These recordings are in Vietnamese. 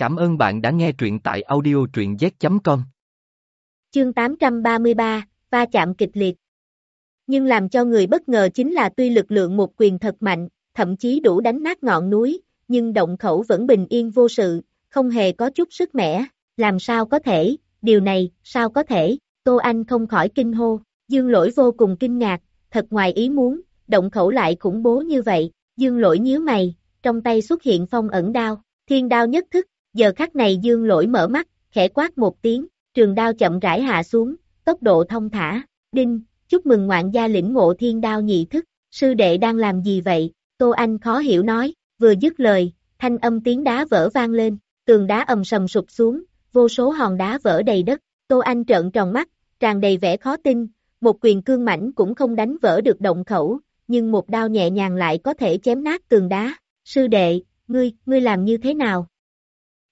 Cảm ơn bạn đã nghe truyện tại audio truyện z.com. Chương 833, va chạm kịch liệt. Nhưng làm cho người bất ngờ chính là tuy lực lượng một quyền thật mạnh, thậm chí đủ đánh nát ngọn núi, nhưng động khẩu vẫn bình yên vô sự, không hề có chút sức mẻ, làm sao có thể, điều này, sao có thể, Tô Anh không khỏi kinh hô, dương lỗi vô cùng kinh ngạc, thật ngoài ý muốn, động khẩu lại khủng bố như vậy, dương lỗi nhíu mày, trong tay xuất hiện phong ẩn đao, thiên đao nhất thức, giờ khắc này dương lỗi mở mắt, khẽ quát một tiếng, trường đao chậm rãi hạ xuống, tốc độ thông thả, đinh, chúc mừng ngoạn gia lĩnh ngộ thiên đao nhị thức, sư đệ đang làm gì vậy, Tô Anh khó hiểu nói, vừa dứt lời, thanh âm tiếng đá vỡ vang lên, tường đá ầm sầm sụp xuống, vô số hòn đá vỡ đầy đất, Tô Anh trợn tròn mắt, tràn đầy vẻ khó tin, một quyền cương mảnh cũng không đánh vỡ được động khẩu, nhưng một đao nhẹ nhàng lại có thể chém nát tường đá, sư đệ, ngươi, ngươi làm như thế nào?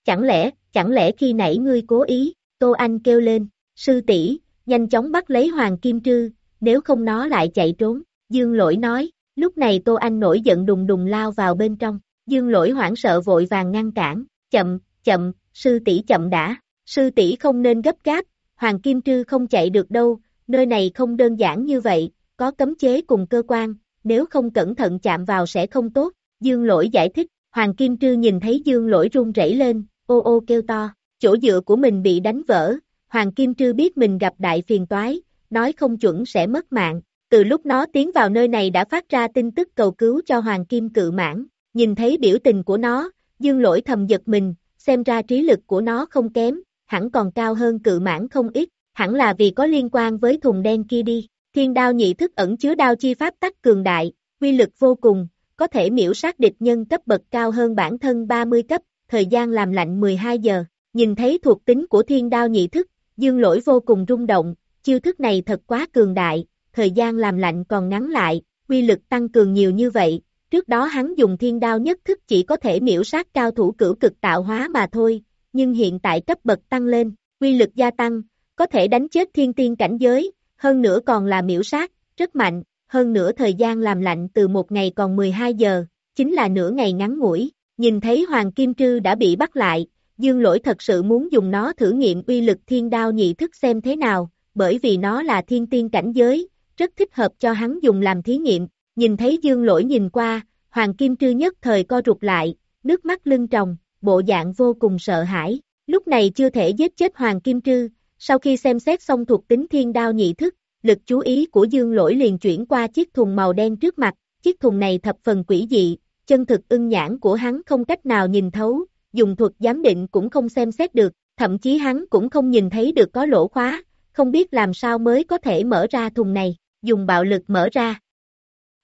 Chẳng lẽ, chẳng lẽ khi nãy ngươi cố ý, Tô Anh kêu lên, sư tỷ nhanh chóng bắt lấy Hoàng Kim Trư, nếu không nó lại chạy trốn, Dương Lỗi nói, lúc này Tô Anh nổi giận đùng đùng lao vào bên trong, Dương Lỗi hoảng sợ vội vàng ngăn cản, chậm, chậm, sư tỷ chậm đã, sư tỷ không nên gấp gáp, Hoàng Kim Trư không chạy được đâu, nơi này không đơn giản như vậy, có cấm chế cùng cơ quan, nếu không cẩn thận chạm vào sẽ không tốt, Dương Lỗi giải thích, Hoàng Kim Trư nhìn thấy Dương Lỗi run rẩy lên, ô ô kêu to, chỗ dựa của mình bị đánh vỡ, Hoàng Kim Trư biết mình gặp đại phiền toái, nói không chuẩn sẽ mất mạng, từ lúc nó tiến vào nơi này đã phát ra tin tức cầu cứu cho Hoàng Kim cự mãn, nhìn thấy biểu tình của nó, dương lỗi thầm giật mình, xem ra trí lực của nó không kém, hẳn còn cao hơn cự mãn không ít, hẳn là vì có liên quan với thùng đen kia đi, thiên đao nhị thức ẩn chứa đao chi pháp tắc cường đại, quy lực vô cùng, có thể miễu sát địch nhân cấp bậc cao hơn bản thân 30 cấp, thời gian làm lạnh 12 giờ, nhìn thấy thuộc tính của thiên đao nhị thức, dương lỗi vô cùng rung động, chiêu thức này thật quá cường đại, thời gian làm lạnh còn ngắn lại, quy lực tăng cường nhiều như vậy, trước đó hắn dùng thiên đao nhất thức chỉ có thể miễu sát cao thủ cửu cực tạo hóa mà thôi, nhưng hiện tại cấp bậc tăng lên, quy lực gia tăng, có thể đánh chết thiên tiên cảnh giới, hơn nữa còn là miễu sát, rất mạnh, hơn nữa thời gian làm lạnh từ một ngày còn 12 giờ, chính là nửa ngày ngắn ngủi, nhìn thấy Hoàng Kim Trư đã bị bắt lại, Dương Lỗi thật sự muốn dùng nó thử nghiệm uy lực thiên đao nhị thức xem thế nào, bởi vì nó là thiên tiên cảnh giới, rất thích hợp cho hắn dùng làm thí nghiệm, nhìn thấy Dương Lỗi nhìn qua, Hoàng Kim Trư nhất thời co rụt lại, nước mắt lưng tròng, bộ dạng vô cùng sợ hãi, lúc này chưa thể giết chết Hoàng Kim Trư, sau khi xem xét xong thuộc tính thiên đao nhị thức, lực chú ý của Dương Lỗi liền chuyển qua chiếc thùng màu đen trước mặt, chiếc thùng này thập phần quỷ dị, chân thực ưng nhãn của hắn không cách nào nhìn thấu, dùng thuật giám định cũng không xem xét được, thậm chí hắn cũng không nhìn thấy được có lỗ khóa, không biết làm sao mới có thể mở ra thùng này, dùng bạo lực mở ra.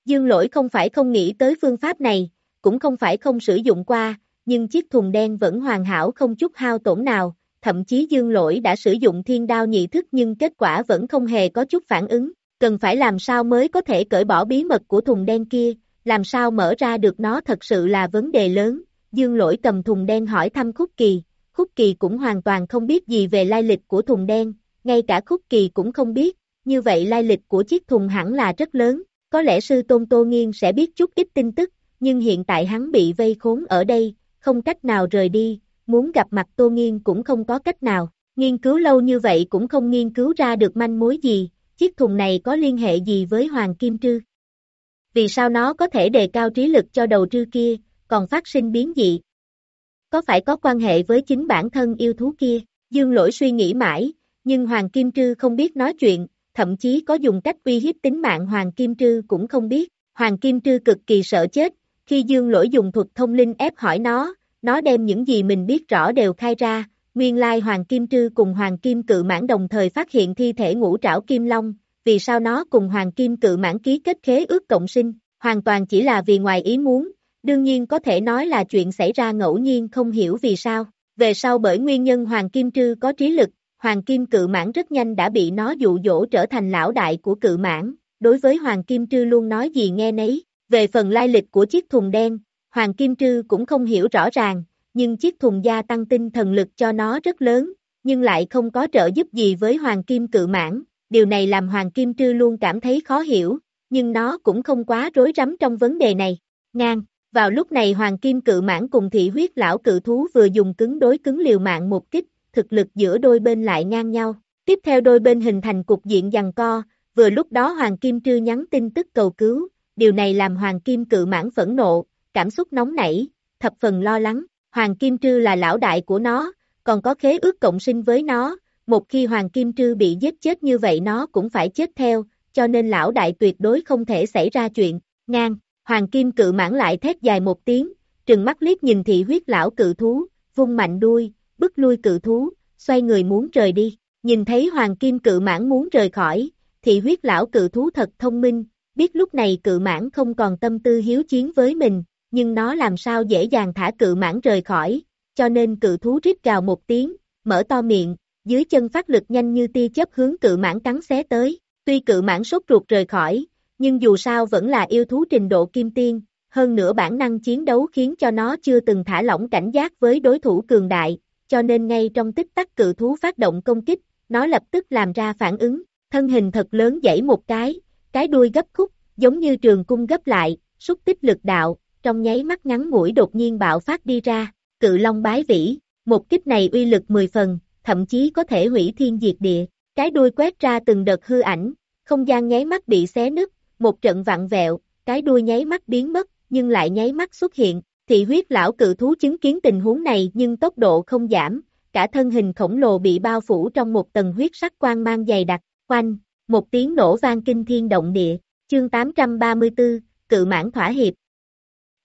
Dương lỗi không phải không nghĩ tới phương pháp này, cũng không phải không sử dụng qua, nhưng chiếc thùng đen vẫn hoàn hảo không chút hao tổn nào, thậm chí dương lỗi đã sử dụng thiên đao nhị thức nhưng kết quả vẫn không hề có chút phản ứng, cần phải làm sao mới có thể cởi bỏ bí mật của thùng đen kia, làm sao mở ra được nó thật sự là vấn đề lớn, dương lỗi cầm thùng đen hỏi thăm Khúc Kỳ, Khúc Kỳ cũng hoàn toàn không biết gì về lai lịch của thùng đen, ngay cả Khúc Kỳ cũng không biết, như vậy lai lịch của chiếc thùng hẳn là rất lớn, có lẽ sư Tôn Tô Nghiên sẽ biết chút ít tin tức, nhưng hiện tại hắn bị vây khốn ở đây, không cách nào rời đi, muốn gặp mặt Tô Nghiên cũng không có cách nào, nghiên cứu lâu như vậy cũng không nghiên cứu ra được manh mối gì, chiếc thùng này có liên hệ gì với Hoàng Kim Trư. Vì sao nó có thể đề cao trí lực cho đầu trư kia, còn phát sinh biến dị? Có phải có quan hệ với chính bản thân yêu thú kia? Dương lỗi suy nghĩ mãi, nhưng Hoàng Kim Trư không biết nói chuyện, thậm chí có dùng cách uy hiếp tính mạng Hoàng Kim Trư cũng không biết. Hoàng Kim Trư cực kỳ sợ chết, khi Dương lỗi dùng thuật thông linh ép hỏi nó, nó đem những gì mình biết rõ đều khai ra, nguyên lai Hoàng Kim Trư cùng Hoàng Kim Cự Mãn đồng thời phát hiện thi thể ngũ trảo Kim Long, vì sao nó cùng Hoàng Kim Cự Mãn ký kết khế ước cộng sinh, hoàn toàn chỉ là vì ngoài ý muốn, đương nhiên có thể nói là chuyện xảy ra ngẫu nhiên không hiểu vì sao, về sau bởi nguyên nhân Hoàng Kim Trư có trí lực, Hoàng Kim Cự Mãn rất nhanh đã bị nó dụ dỗ trở thành lão đại của Cự Mãn, đối với Hoàng Kim Trư luôn nói gì nghe nấy, về phần lai lịch của chiếc thùng đen, Hoàng Kim Trư cũng không hiểu rõ ràng, nhưng chiếc thùng gia tăng tinh thần lực cho nó rất lớn, nhưng lại không có trợ giúp gì với Hoàng Kim cự mãn, điều này làm Hoàng Kim Trư luôn cảm thấy khó hiểu, nhưng nó cũng không quá rối rắm trong vấn đề này. Ngang, Vào lúc này Hoàng Kim Cự Mãn cùng thị huyết lão cự thú vừa dùng cứng đối cứng liều mạng một kích, thực lực giữa đôi bên lại ngang nhau. Tiếp theo đôi bên hình thành cục diện giằng co, vừa lúc đó Hoàng Kim Trư nhắn tin tức cầu cứu, điều này làm Hoàng Kim Cự Mãn phẫn nộ, cảm xúc nóng nảy, thập phần lo lắng. Hoàng Kim Trư là lão đại của nó, còn có khế ước cộng sinh với nó, một khi Hoàng Kim Trư bị giết chết như vậy nó cũng phải chết theo, cho nên lão đại tuyệt đối không thể xảy ra chuyện, ngang, Hoàng Kim cự mãn lại thét dài một tiếng, trừng mắt liếc nhìn thị huyết lão cự thú, vung mạnh đuôi, bức lui cự thú, xoay người muốn rời đi, nhìn thấy Hoàng Kim cự mãn muốn rời khỏi, thị huyết lão cự thú thật thông minh, biết lúc này cự mãn không còn tâm tư hiếu chiến với mình, nhưng nó làm sao dễ dàng thả cự mãn rời khỏi, cho nên cự thú rít gào một tiếng, mở to miệng, dưới chân phát lực nhanh như tia chớp hướng cự mãn cắn xé tới, tuy cự mãn sốt ruột rời khỏi, nhưng dù sao vẫn là yêu thú trình độ kim tiên, hơn nữa bản năng chiến đấu khiến cho nó chưa từng thả lỏng cảnh giác với đối thủ cường đại, cho nên ngay trong tích tắc cự thú phát động công kích, nó lập tức làm ra phản ứng, thân hình thật lớn dãy một cái, cái đuôi gấp khúc, giống như trường cung gấp lại, xúc tích lực đạo, trong nháy mắt ngắn mũi đột nhiên bạo phát đi ra, cự long bái vĩ, một kích này uy lực 10 phần, thậm chí có thể hủy thiên diệt địa, cái đuôi quét ra từng đợt hư ảnh, không gian nháy mắt bị xé nứt, một trận vặn vẹo, cái đuôi nháy mắt biến mất, nhưng lại nháy mắt xuất hiện, thị huyết lão cự thú chứng kiến tình huống này nhưng tốc độ không giảm, cả thân hình khổng lồ bị bao phủ trong một tầng huyết sắc quang mang dày đặc, quanh, một tiếng nổ vang kinh thiên động địa, chương 834, cự mãn thỏa hiệp.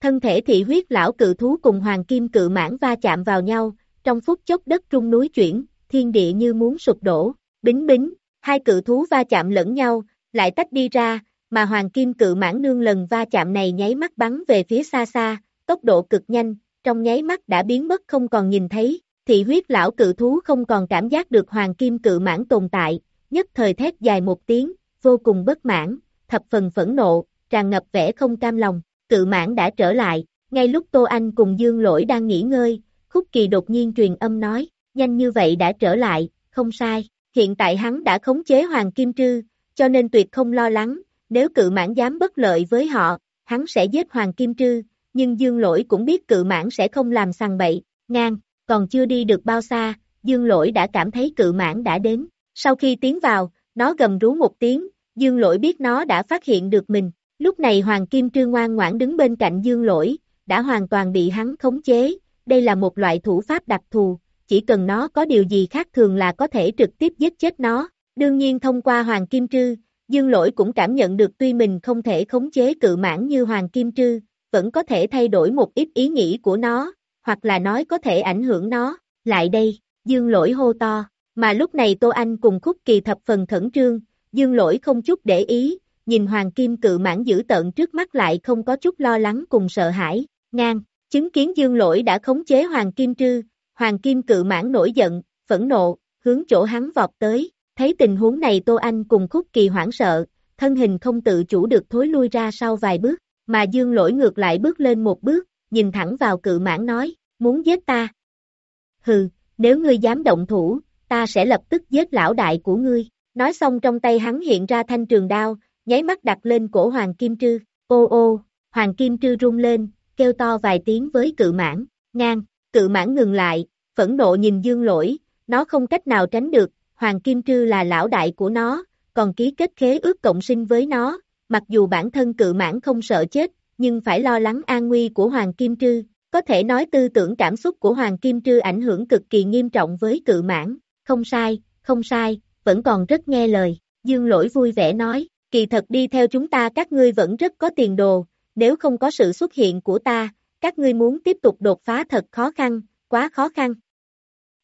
Thân thể thị huyết lão cự thú cùng hoàng kim cự mãn va chạm vào nhau, trong phút chốc đất trung núi chuyển, thiên địa như muốn sụp đổ, bính bính, hai cự thú va chạm lẫn nhau, lại tách đi ra, mà hoàng kim cự mãn nương lần va chạm này nháy mắt bắn về phía xa xa, tốc độ cực nhanh, trong nháy mắt đã biến mất không còn nhìn thấy, thị huyết lão cự thú không còn cảm giác được hoàng kim cự mãn tồn tại, nhất thời thét dài một tiếng, vô cùng bất mãn, thập phần phẫn nộ, tràn ngập vẻ không cam lòng, cự mãn đã trở lại, ngay lúc Tô Anh cùng Dương Lỗi đang nghỉ ngơi, Khúc Kỳ đột nhiên truyền âm nói, nhanh như vậy đã trở lại, không sai, hiện tại hắn đã khống chế Hoàng Kim Trư, cho nên tuyệt không lo lắng, nếu cự mãn dám bất lợi với họ, hắn sẽ giết Hoàng Kim Trư, nhưng Dương Lỗi cũng biết cự mãn sẽ không làm sằng bậy, ngang, còn chưa đi được bao xa, Dương Lỗi đã cảm thấy cự mãn đã đến, sau khi tiến vào, nó gầm rú một tiếng, Dương Lỗi biết nó đã phát hiện được mình, lúc này Hoàng Kim Trư ngoan ngoãn đứng bên cạnh Dương Lỗi, đã hoàn toàn bị hắn khống chế, đây là một loại thủ pháp đặc thù, chỉ cần nó có điều gì khác thường là có thể trực tiếp giết chết nó, đương nhiên thông qua Hoàng Kim Trư, Dương lỗi cũng cảm nhận được tuy mình không thể khống chế cự mãn như Hoàng Kim Trư, vẫn có thể thay đổi một ít ý nghĩ của nó, hoặc là nói có thể ảnh hưởng nó, lại đây, Dương lỗi hô to, mà lúc này Tô Anh cùng khúc kỳ thập phần khẩn trương, Dương lỗi không chút để ý, nhìn Hoàng Kim cự mãn giữ tận trước mắt lại không có chút lo lắng cùng sợ hãi, ngang, chứng kiến Dương lỗi đã khống chế Hoàng Kim Trư, Hoàng Kim cự mãn nổi giận, phẫn nộ, hướng chỗ hắn vọt tới, Thấy tình huống này Tô Anh cùng Khúc Kỳ hoảng sợ, thân hình không tự chủ được thối lui ra sau vài bước, mà Dương lỗi ngược lại bước lên một bước, nhìn thẳng vào cự mãn nói, muốn giết ta. Hừ, nếu ngươi dám động thủ, ta sẽ lập tức giết lão đại của ngươi. Nói xong trong tay hắn hiện ra thanh trường đao, nháy mắt đặt lên cổ Hoàng Kim Trư. Ô ô, Hoàng Kim Trư rung lên, kêu to vài tiếng với cự mãn, ngang, cự mãn ngừng lại, phẫn nộ nhìn dương lỗi, nó không cách nào tránh được, Hoàng Kim Trư là lão đại của nó, còn ký kết khế ước cộng sinh với nó, mặc dù bản thân cự mãn không sợ chết, nhưng phải lo lắng an nguy của Hoàng Kim Trư, có thể nói tư tưởng cảm xúc của Hoàng Kim Trư ảnh hưởng cực kỳ nghiêm trọng với cự mãn, không sai, không sai, vẫn còn rất nghe lời, Dương Lỗi vui vẻ nói, kỳ thật đi theo chúng ta các ngươi vẫn rất có tiền đồ, nếu không có sự xuất hiện của ta, các ngươi muốn tiếp tục đột phá thật khó khăn, quá khó khăn.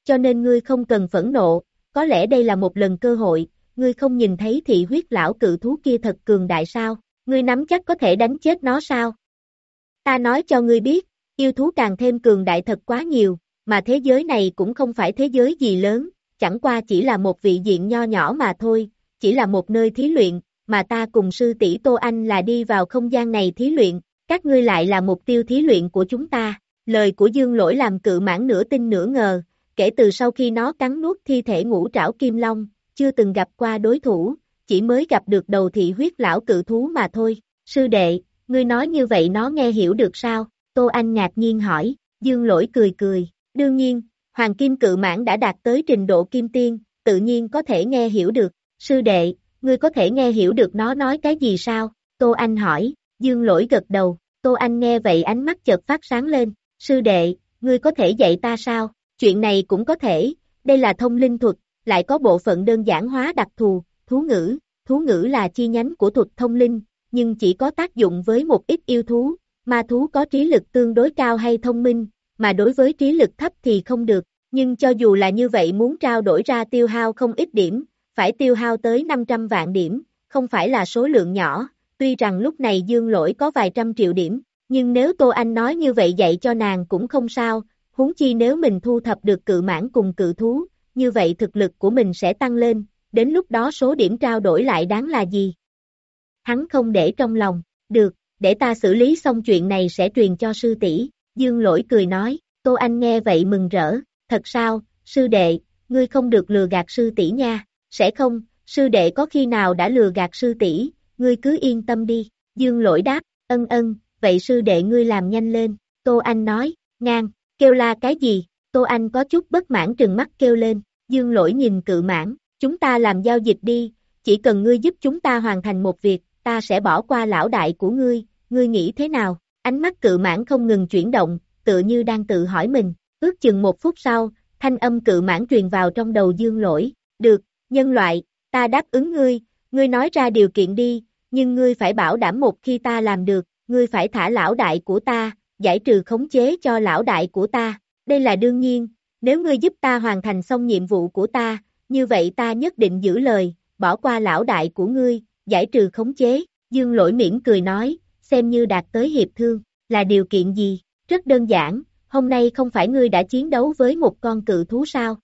Cho nên ngươi không cần phẫn nộ, có lẽ đây là một lần cơ hội, ngươi không nhìn thấy thị huyết lão cự thú kia thật cường đại sao, ngươi nắm chắc có thể đánh chết nó sao? Ta nói cho ngươi biết, yêu thú càng thêm cường đại thật quá nhiều, mà thế giới này cũng không phải thế giới gì lớn, chẳng qua chỉ là một vị diện nho nhỏ mà thôi, chỉ là một nơi thí luyện, mà ta cùng sư tỷ Tô Anh là đi vào không gian này thí luyện, các ngươi lại là mục tiêu thí luyện của chúng ta. Lời của Dương Lỗi làm cự mãn nửa tin nửa ngờ, Kể từ sau khi nó cắn nuốt thi thể ngũ trảo kim long, chưa từng gặp qua đối thủ, chỉ mới gặp được đầu thị huyết lão cự thú mà thôi. Sư đệ, ngươi nói như vậy nó nghe hiểu được sao? Tô Anh ngạc nhiên hỏi, Dương lỗi cười cười, đương nhiên, Hoàng Kim Cự Mãn đã đạt tới trình độ kim tiên, tự nhiên có thể nghe hiểu được, sư đệ, ngươi có thể nghe hiểu được nó nói cái gì sao? Tô Anh hỏi, Dương lỗi gật đầu, Tô Anh nghe vậy ánh mắt chợt phát sáng lên, sư đệ, ngươi có thể dạy ta sao? Chuyện này cũng có thể, đây là thông linh thuật, lại có bộ phận đơn giản hóa đặc thù, thú ngữ, thú ngữ là chi nhánh của thuật thông linh, nhưng chỉ có tác dụng với một ít yêu thú, ma thú có trí lực tương đối cao hay thông minh, mà đối với trí lực thấp thì không được, nhưng cho dù là như vậy muốn trao đổi ra tiêu hao không ít điểm, phải tiêu hao tới 500 vạn điểm, không phải là số lượng nhỏ, tuy rằng lúc này dương lỗi có vài trăm triệu điểm, nhưng nếu Tô Anh nói như vậy dạy cho nàng cũng không sao, huống chi nếu mình thu thập được cự mãn cùng cự thú, như vậy thực lực của mình sẽ tăng lên, đến lúc đó số điểm trao đổi lại đáng là gì? Hắn không để trong lòng, được, để ta xử lý xong chuyện này sẽ truyền cho sư tỷ. Dương lỗi cười nói, Tô Anh nghe vậy mừng rỡ, thật sao, sư đệ, ngươi không được lừa gạt sư tỷ nha, sẽ không, sư đệ có khi nào đã lừa gạt sư tỷ, ngươi cứ yên tâm đi, dương lỗi đáp, ân ân, vậy sư đệ ngươi làm nhanh lên, Tô Anh nói, ngang, kêu la cái gì, Tô Anh có chút bất mãn trừng mắt kêu lên, dương lỗi nhìn cự mãn, chúng ta làm giao dịch đi, chỉ cần ngươi giúp chúng ta hoàn thành một việc, ta sẽ bỏ qua lão đại của ngươi, ngươi nghĩ thế nào? Ánh mắt cự mãn không ngừng chuyển động, tựa như đang tự hỏi mình, ước chừng một phút sau, thanh âm cự mãn truyền vào trong đầu dương lỗi, được, nhân loại, ta đáp ứng ngươi, ngươi nói ra điều kiện đi, nhưng ngươi phải bảo đảm một khi ta làm được, ngươi phải thả lão đại của ta, giải trừ khống chế cho lão đại của ta, đây là đương nhiên, nếu ngươi giúp ta hoàn thành xong nhiệm vụ của ta, như vậy ta nhất định giữ lời, bỏ qua lão đại của ngươi, giải trừ khống chế, dương lỗi miễn cười nói, xem như đạt tới hiệp thương, là điều kiện gì, rất đơn giản, hôm nay không phải ngươi đã chiến đấu với một con cự thú sao?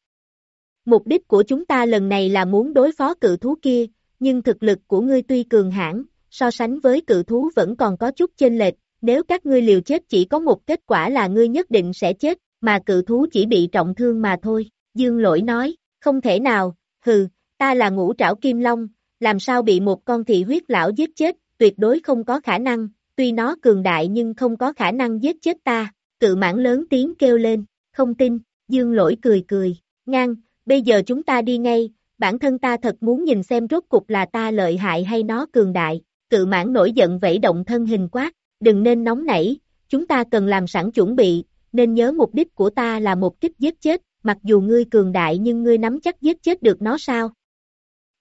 Mục đích của chúng ta lần này là muốn đối phó cự thú kia, nhưng thực lực của ngươi tuy cường hãn, so sánh với cự thú vẫn còn có chút chênh lệch, nếu các ngươi liều chết chỉ có một kết quả là ngươi nhất định sẽ chết, mà cự thú chỉ bị trọng thương mà thôi, dương lỗi nói, không thể nào, hừ, ta là ngũ trảo kim long, làm sao bị một con thị huyết lão giết chết, tuyệt đối không có khả năng, tuy nó cường đại nhưng không có khả năng giết chết ta, cự mãn lớn tiếng kêu lên, không tin, dương lỗi cười cười, ngang, bây giờ chúng ta đi ngay, bản thân ta thật muốn nhìn xem rốt cục là ta lợi hại hay nó cường đại, cự mãn nổi giận vẫy động thân hình quát, đừng nên nóng nảy, chúng ta cần làm sẵn chuẩn bị, nên nhớ mục đích của ta là một kích giết chết, mặc dù ngươi cường đại nhưng ngươi nắm chắc giết chết được nó sao?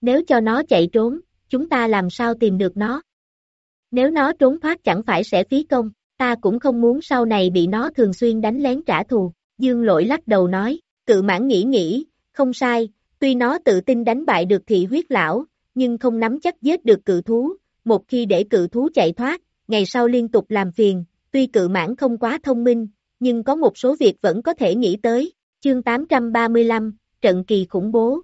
Nếu cho nó chạy trốn, chúng ta làm sao tìm được nó? Nếu nó trốn thoát chẳng phải sẽ phí công, ta cũng không muốn sau này bị nó thường xuyên đánh lén trả thù. Dương lỗi lắc đầu nói, cự mãn nghĩ nghĩ, không sai, tuy nó tự tin đánh bại được thị huyết lão, nhưng không nắm chắc giết được cự thú, một khi để cự thú chạy thoát, ngày sau liên tục làm phiền, tuy cự mãn không quá thông minh, nhưng có một số việc vẫn có thể nghĩ tới. Chương 835, Trận kỳ khủng bố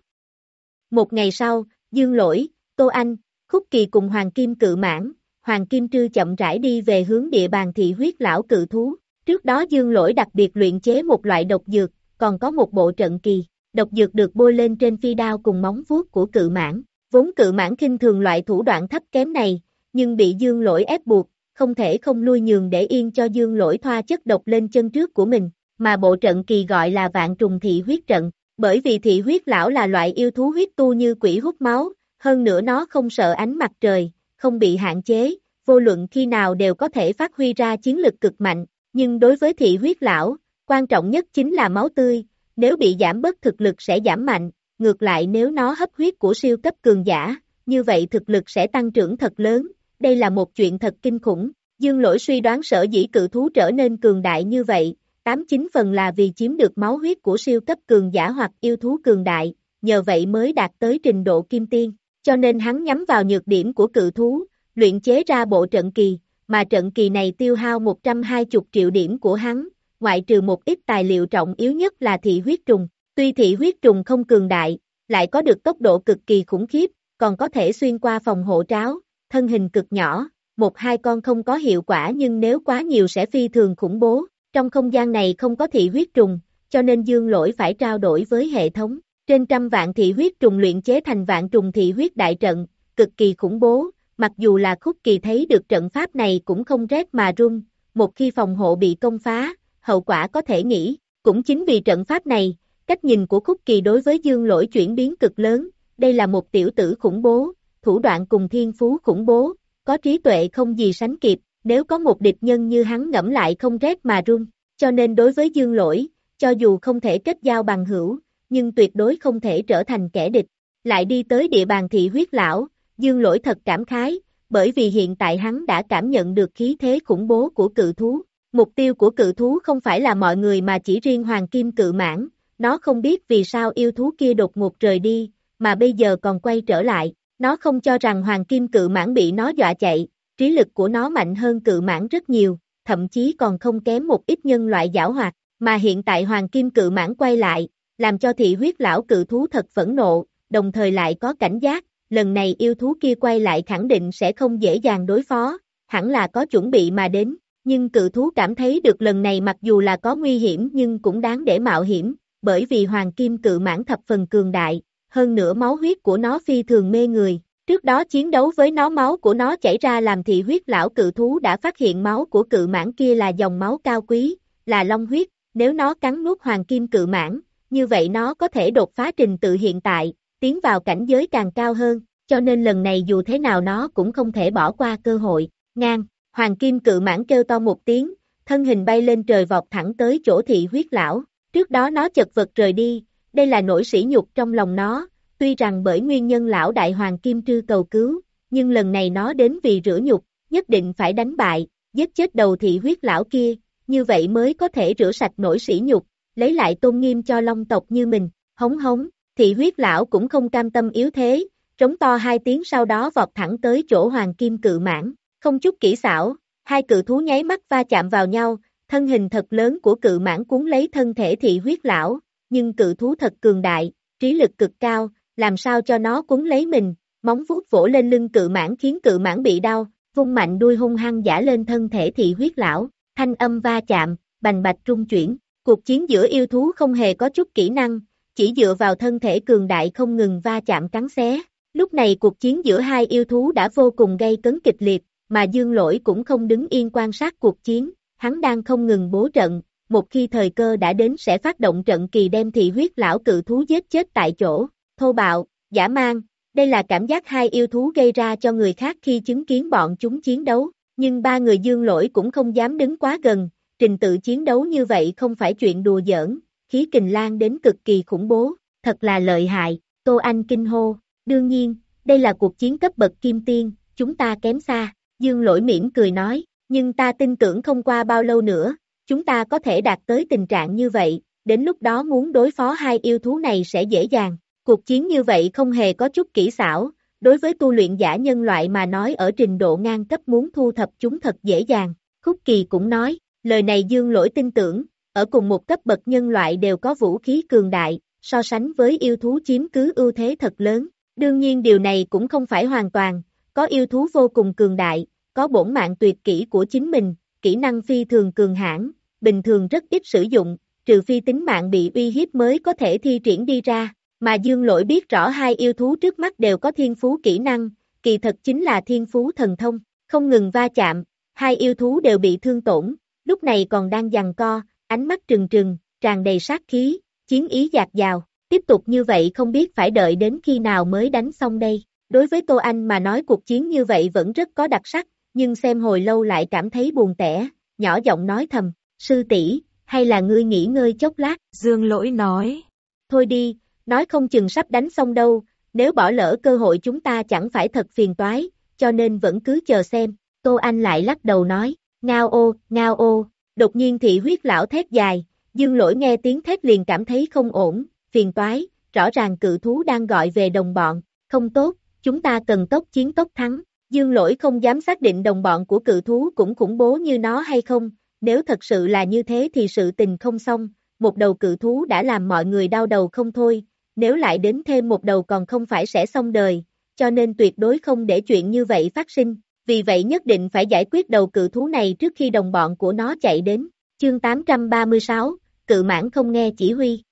Một ngày sau, Dương Lỗi, Tô Anh, Khúc Kỳ cùng Hoàng Kim cự mãn, Hoàng Kim Trư chậm rãi đi về hướng địa bàn thị huyết lão cự thú. Trước đó Dương Lỗi đặc biệt luyện chế một loại độc dược, còn có một bộ trận kỳ. Độc dược được bôi lên trên phi đao cùng móng vuốt của cự mãn. Vốn cự mãn khinh thường loại thủ đoạn thấp kém này, nhưng bị Dương Lỗi ép buộc, không thể không lui nhường để yên cho Dương Lỗi thoa chất độc lên chân trước của mình, mà bộ trận kỳ gọi là vạn trùng thị huyết trận. Bởi vì thị huyết lão là loại yêu thú huyết tu như quỷ hút máu, hơn nữa nó không sợ ánh mặt trời, không bị hạn chế, vô luận khi nào đều có thể phát huy ra chiến lực cực mạnh, nhưng đối với thị huyết lão, quan trọng nhất chính là máu tươi, nếu bị giảm bớt thực lực sẽ giảm mạnh, ngược lại nếu nó hấp huyết của siêu cấp cường giả, như vậy thực lực sẽ tăng trưởng thật lớn, đây là một chuyện thật kinh khủng. Dương lỗi suy đoán sở dĩ cự thú trở nên cường đại như vậy, 89 phần là vì chiếm được máu huyết của siêu cấp cường giả hoặc yêu thú cường đại, nhờ vậy mới đạt tới trình độ kim tiên, cho nên hắn nhắm vào nhược điểm của cự thú, luyện chế ra bộ trận kỳ, mà trận kỳ này tiêu hao 120 triệu điểm của hắn, ngoại trừ một ít tài liệu trọng yếu nhất là thị huyết trùng, tuy thị huyết trùng không cường đại, lại có được tốc độ cực kỳ khủng khiếp, còn có thể xuyên qua phòng hộ tráo, thân hình cực nhỏ, một hai con không có hiệu quả nhưng nếu quá nhiều sẽ phi thường khủng bố, trong không gian này không có thị huyết trùng, cho nên dương lỗi phải trao đổi với hệ thống, trên trăm vạn thị huyết trùng luyện chế thành vạn trùng thị huyết đại trận, cực kỳ khủng bố, mặc dù là khúc kỳ thấy được trận pháp này cũng không rét mà run, một khi phòng hộ bị công phá, hậu quả có thể nghĩ, cũng chính vì trận pháp này, cách nhìn của Khúc Kỳ đối với Dương Lỗi chuyển biến cực lớn, đây là một tiểu tử khủng bố, thủ đoạn cùng thiên phú khủng bố, có trí tuệ không gì sánh kịp, nếu có một địch nhân như hắn ngẫm lại không rét mà run, cho nên đối với Dương Lỗi, cho dù không thể kết giao bằng hữu, nhưng tuyệt đối không thể trở thành kẻ địch. Lại đi tới địa bàn thị huyết lão, Dương Lỗi thật cảm khái, bởi vì hiện tại hắn đã cảm nhận được khí thế khủng bố của cự thú. Mục tiêu của cự thú không phải là mọi người mà chỉ riêng hoàng kim cự mãn, nó không biết vì sao yêu thú kia đột ngột rời đi, mà bây giờ còn quay trở lại, nó không cho rằng hoàng kim cự mãn bị nó dọa chạy, trí lực của nó mạnh hơn cự mãn rất nhiều, thậm chí còn không kém một ít nhân loại giảo hoạt, mà hiện tại hoàng kim cự mãn quay lại, làm cho thị huyết lão cự thú thật phẫn nộ, đồng thời lại có cảnh giác, lần này yêu thú kia quay lại khẳng định sẽ không dễ dàng đối phó, hẳn là có chuẩn bị mà đến, nhưng cự thú cảm thấy được lần này mặc dù là có nguy hiểm nhưng cũng đáng để mạo hiểm, bởi vì hoàng kim cự mãn thập phần cường đại, hơn nữa máu huyết của nó phi thường mê người. Trước đó chiến đấu với nó máu của nó chảy ra làm thị huyết lão cự thú đã phát hiện máu của cự mãn kia là dòng máu cao quý, là long huyết, nếu nó cắn nuốt hoàng kim cự mãn, như vậy nó có thể đột phá trình tự hiện tại, tiến vào cảnh giới càng cao hơn, cho nên lần này dù thế nào nó cũng không thể bỏ qua cơ hội, ngang, hoàng kim cự mãn kêu to một tiếng, thân hình bay lên trời vọt thẳng tới chỗ thị huyết lão, trước đó nó chật vật rời đi, đây là nỗi sỉ nhục trong lòng nó, tuy rằng bởi nguyên nhân lão đại hoàng kim trư cầu cứu, nhưng lần này nó đến vì rửa nhục, nhất định phải đánh bại, giết chết đầu thị huyết lão kia, như vậy mới có thể rửa sạch nỗi sỉ nhục, lấy lại tôn nghiêm cho long tộc như mình, hống hống, thị huyết lão cũng không cam tâm yếu thế, trống to hai tiếng sau đó vọt thẳng tới chỗ hoàng kim cự mãn, không chút kỹ xảo, hai cự thú nháy mắt va chạm vào nhau, thân hình thật lớn của cự mãn cuốn lấy thân thể thị huyết lão, nhưng cự thú thật cường đại, trí lực cực cao, làm sao cho nó cuốn lấy mình, móng vuốt vỗ lên lưng cự mãn khiến cự mãn bị đau, vung mạnh đuôi hung hăng giả lên thân thể thị huyết lão, thanh âm va chạm, bành bạch trung chuyển, cuộc chiến giữa yêu thú không hề có chút kỹ năng, chỉ dựa vào thân thể cường đại không ngừng va chạm cắn xé. Lúc này cuộc chiến giữa hai yêu thú đã vô cùng gây cấn kịch liệt, mà Dương Lỗi cũng không đứng yên quan sát cuộc chiến, hắn đang không ngừng bố trận, một khi thời cơ đã đến sẽ phát động trận kỳ đem thị huyết lão cự thú giết chết tại chỗ, thô bạo, giả mang, đây là cảm giác hai yêu thú gây ra cho người khác khi chứng kiến bọn chúng chiến đấu, nhưng ba người dương lỗi cũng không dám đứng quá gần, trình tự chiến đấu như vậy không phải chuyện đùa giỡn, khí kình lan đến cực kỳ khủng bố, thật là lợi hại, Tô Anh kinh hô, đương nhiên, đây là cuộc chiến cấp bậc kim tiên, chúng ta kém xa, dương lỗi mỉm cười nói, nhưng ta tin tưởng không qua bao lâu nữa, chúng ta có thể đạt tới tình trạng như vậy, đến lúc đó muốn đối phó hai yêu thú này sẽ dễ dàng. Cuộc chiến như vậy không hề có chút kỹ xảo, đối với tu luyện giả nhân loại mà nói ở trình độ ngang cấp muốn thu thập chúng thật dễ dàng. Khúc Kỳ cũng nói, lời này dương lỗi tin tưởng, ở cùng một cấp bậc nhân loại đều có vũ khí cường đại, so sánh với yêu thú chiếm cứ ưu thế thật lớn. Đương nhiên điều này cũng không phải hoàn toàn, có yêu thú vô cùng cường đại, có bổn mạng tuyệt kỹ của chính mình, kỹ năng phi thường cường hãn, bình thường rất ít sử dụng, trừ phi tính mạng bị uy hiếp mới có thể thi triển đi ra, mà Dương Lỗi biết rõ hai yêu thú trước mắt đều có thiên phú kỹ năng, kỳ thật chính là thiên phú thần thông, không ngừng va chạm, hai yêu thú đều bị thương tổn, lúc này còn đang giằng co, ánh mắt trừng trừng, tràn đầy sát khí, chiến ý dạt dào, tiếp tục như vậy không biết phải đợi đến khi nào mới đánh xong đây. Đối với Tô Anh mà nói cuộc chiến như vậy vẫn rất có đặc sắc, nhưng xem hồi lâu lại cảm thấy buồn tẻ, nhỏ giọng nói thầm, sư tỷ hay là ngươi nghỉ ngơi chốc lát, Dương lỗi nói. Thôi đi, nói không chừng sắp đánh xong đâu, nếu bỏ lỡ cơ hội chúng ta chẳng phải thật phiền toái, cho nên vẫn cứ chờ xem, Tô Anh lại lắc đầu nói, ngao ô, ngao ô, đột nhiên thị huyết lão thét dài, dương lỗi nghe tiếng thét liền cảm thấy không ổn, phiền toái, rõ ràng cự thú đang gọi về đồng bọn, không tốt, chúng ta cần tốc chiến tốc thắng, dương lỗi không dám xác định đồng bọn của cự thú cũng khủng bố như nó hay không, nếu thật sự là như thế thì sự tình không xong, một đầu cự thú đã làm mọi người đau đầu không thôi, nếu lại đến thêm một đầu còn không phải sẽ xong đời, cho nên tuyệt đối không để chuyện như vậy phát sinh, vì vậy nhất định phải giải quyết đầu cự thú này trước khi đồng bọn của nó chạy đến. Chương 836, cự mãn không nghe chỉ huy.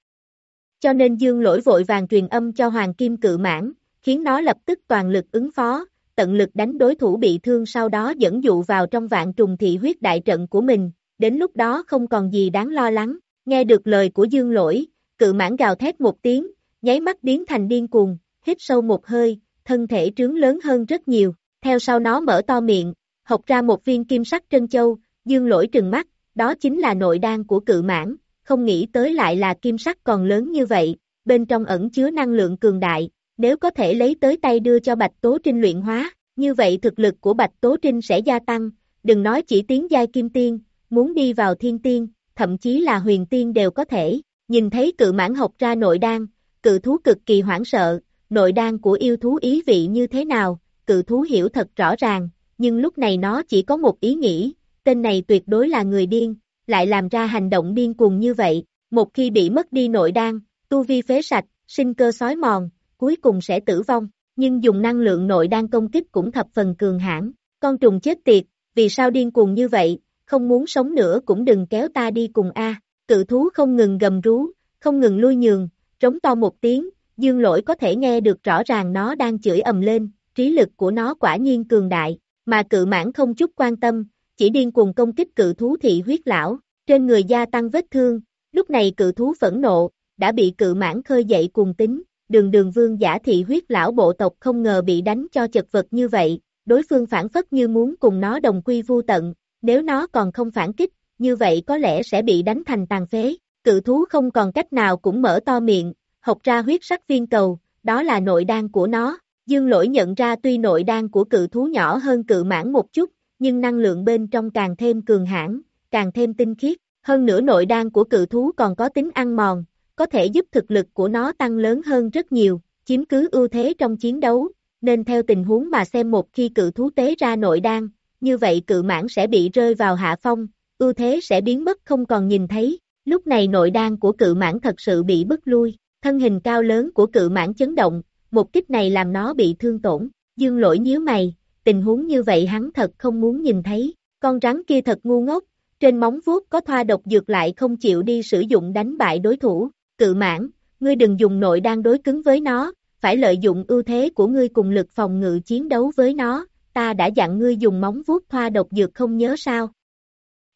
Cho nên dương lỗi vội vàng truyền âm cho Hoàng Kim cự mãn, khiến nó lập tức toàn lực ứng phó, tận lực đánh đối thủ bị thương sau đó dẫn dụ vào trong vạn trùng thị huyết đại trận của mình, đến lúc đó không còn gì đáng lo lắng, nghe được lời của dương lỗi, cự mãn gào thét một tiếng, nháy mắt biến thành điên cuồng, hít sâu một hơi, thân thể trướng lớn hơn rất nhiều, theo sau nó mở to miệng, học ra một viên kim sắc trân châu, dương lỗi trừng mắt, đó chính là nội đan của cự mãn, không nghĩ tới lại là kim sắc còn lớn như vậy, bên trong ẩn chứa năng lượng cường đại, nếu có thể lấy tới tay đưa cho Bạch Tố Trinh luyện hóa, như vậy thực lực của Bạch Tố Trinh sẽ gia tăng, đừng nói chỉ tiến giai kim tiên, muốn đi vào thiên tiên, thậm chí là huyền tiên đều có thể, nhìn thấy cự mãn học ra nội đan, cự thú cực kỳ hoảng sợ, nội đan của yêu thú ý vị như thế nào, cự thú hiểu thật rõ ràng, nhưng lúc này nó chỉ có một ý nghĩ, tên này tuyệt đối là người điên, lại làm ra hành động điên cuồng như vậy, một khi bị mất đi nội đan, tu vi phế sạch, sinh cơ sói mòn, cuối cùng sẽ tử vong, nhưng dùng năng lượng nội đang công kích cũng thập phần cường hãn. Con trùng chết tiệt, vì sao điên cuồng như vậy, không muốn sống nữa cũng đừng kéo ta đi cùng a. Cự thú không ngừng gầm rú, không ngừng lui nhường, trống to một tiếng, dương lỗi có thể nghe được rõ ràng nó đang chửi ầm lên, trí lực của nó quả nhiên cường đại, mà cự mãn không chút quan tâm, chỉ điên cuồng công kích cự thú thị huyết lão, trên người gia tăng vết thương, lúc này cự thú phẫn nộ, đã bị cự mãn khơi dậy cuồng tính, đường đường vương giả thị huyết lão bộ tộc không ngờ bị đánh cho chật vật như vậy, đối phương phản phất như muốn cùng nó đồng quy vu tận, nếu nó còn không phản kích, như vậy có lẽ sẽ bị đánh thành tàn phế, cự thú không còn cách nào cũng mở to miệng, học ra huyết sắc viên cầu, đó là nội đan của nó, dương lỗi nhận ra tuy nội đan của cự thú nhỏ hơn cự mãn một chút, nhưng năng lượng bên trong càng thêm cường hãn, càng thêm tinh khiết, hơn nữa nội đan của cự thú còn có tính ăn mòn, có thể giúp thực lực của nó tăng lớn hơn rất nhiều, chiếm cứ ưu thế trong chiến đấu, nên theo tình huống mà xem một khi cự thú tế ra nội đan, như vậy cự mãn sẽ bị rơi vào hạ phong, ưu thế sẽ biến mất không còn nhìn thấy, lúc này nội đan của cự mãn thật sự bị bức lui, thân hình cao lớn của cự mãn chấn động, một kích này làm nó bị thương tổn, dương lỗi nhíu mày, tình huống như vậy hắn thật không muốn nhìn thấy, con rắn kia thật ngu ngốc, trên móng vuốt có thoa độc dược lại không chịu đi sử dụng đánh bại đối thủ, cự mãn, ngươi đừng dùng nội đang đối cứng với nó, phải lợi dụng ưu thế của ngươi cùng lực phòng ngự chiến đấu với nó, ta đã dặn ngươi dùng móng vuốt thoa độc dược không nhớ sao.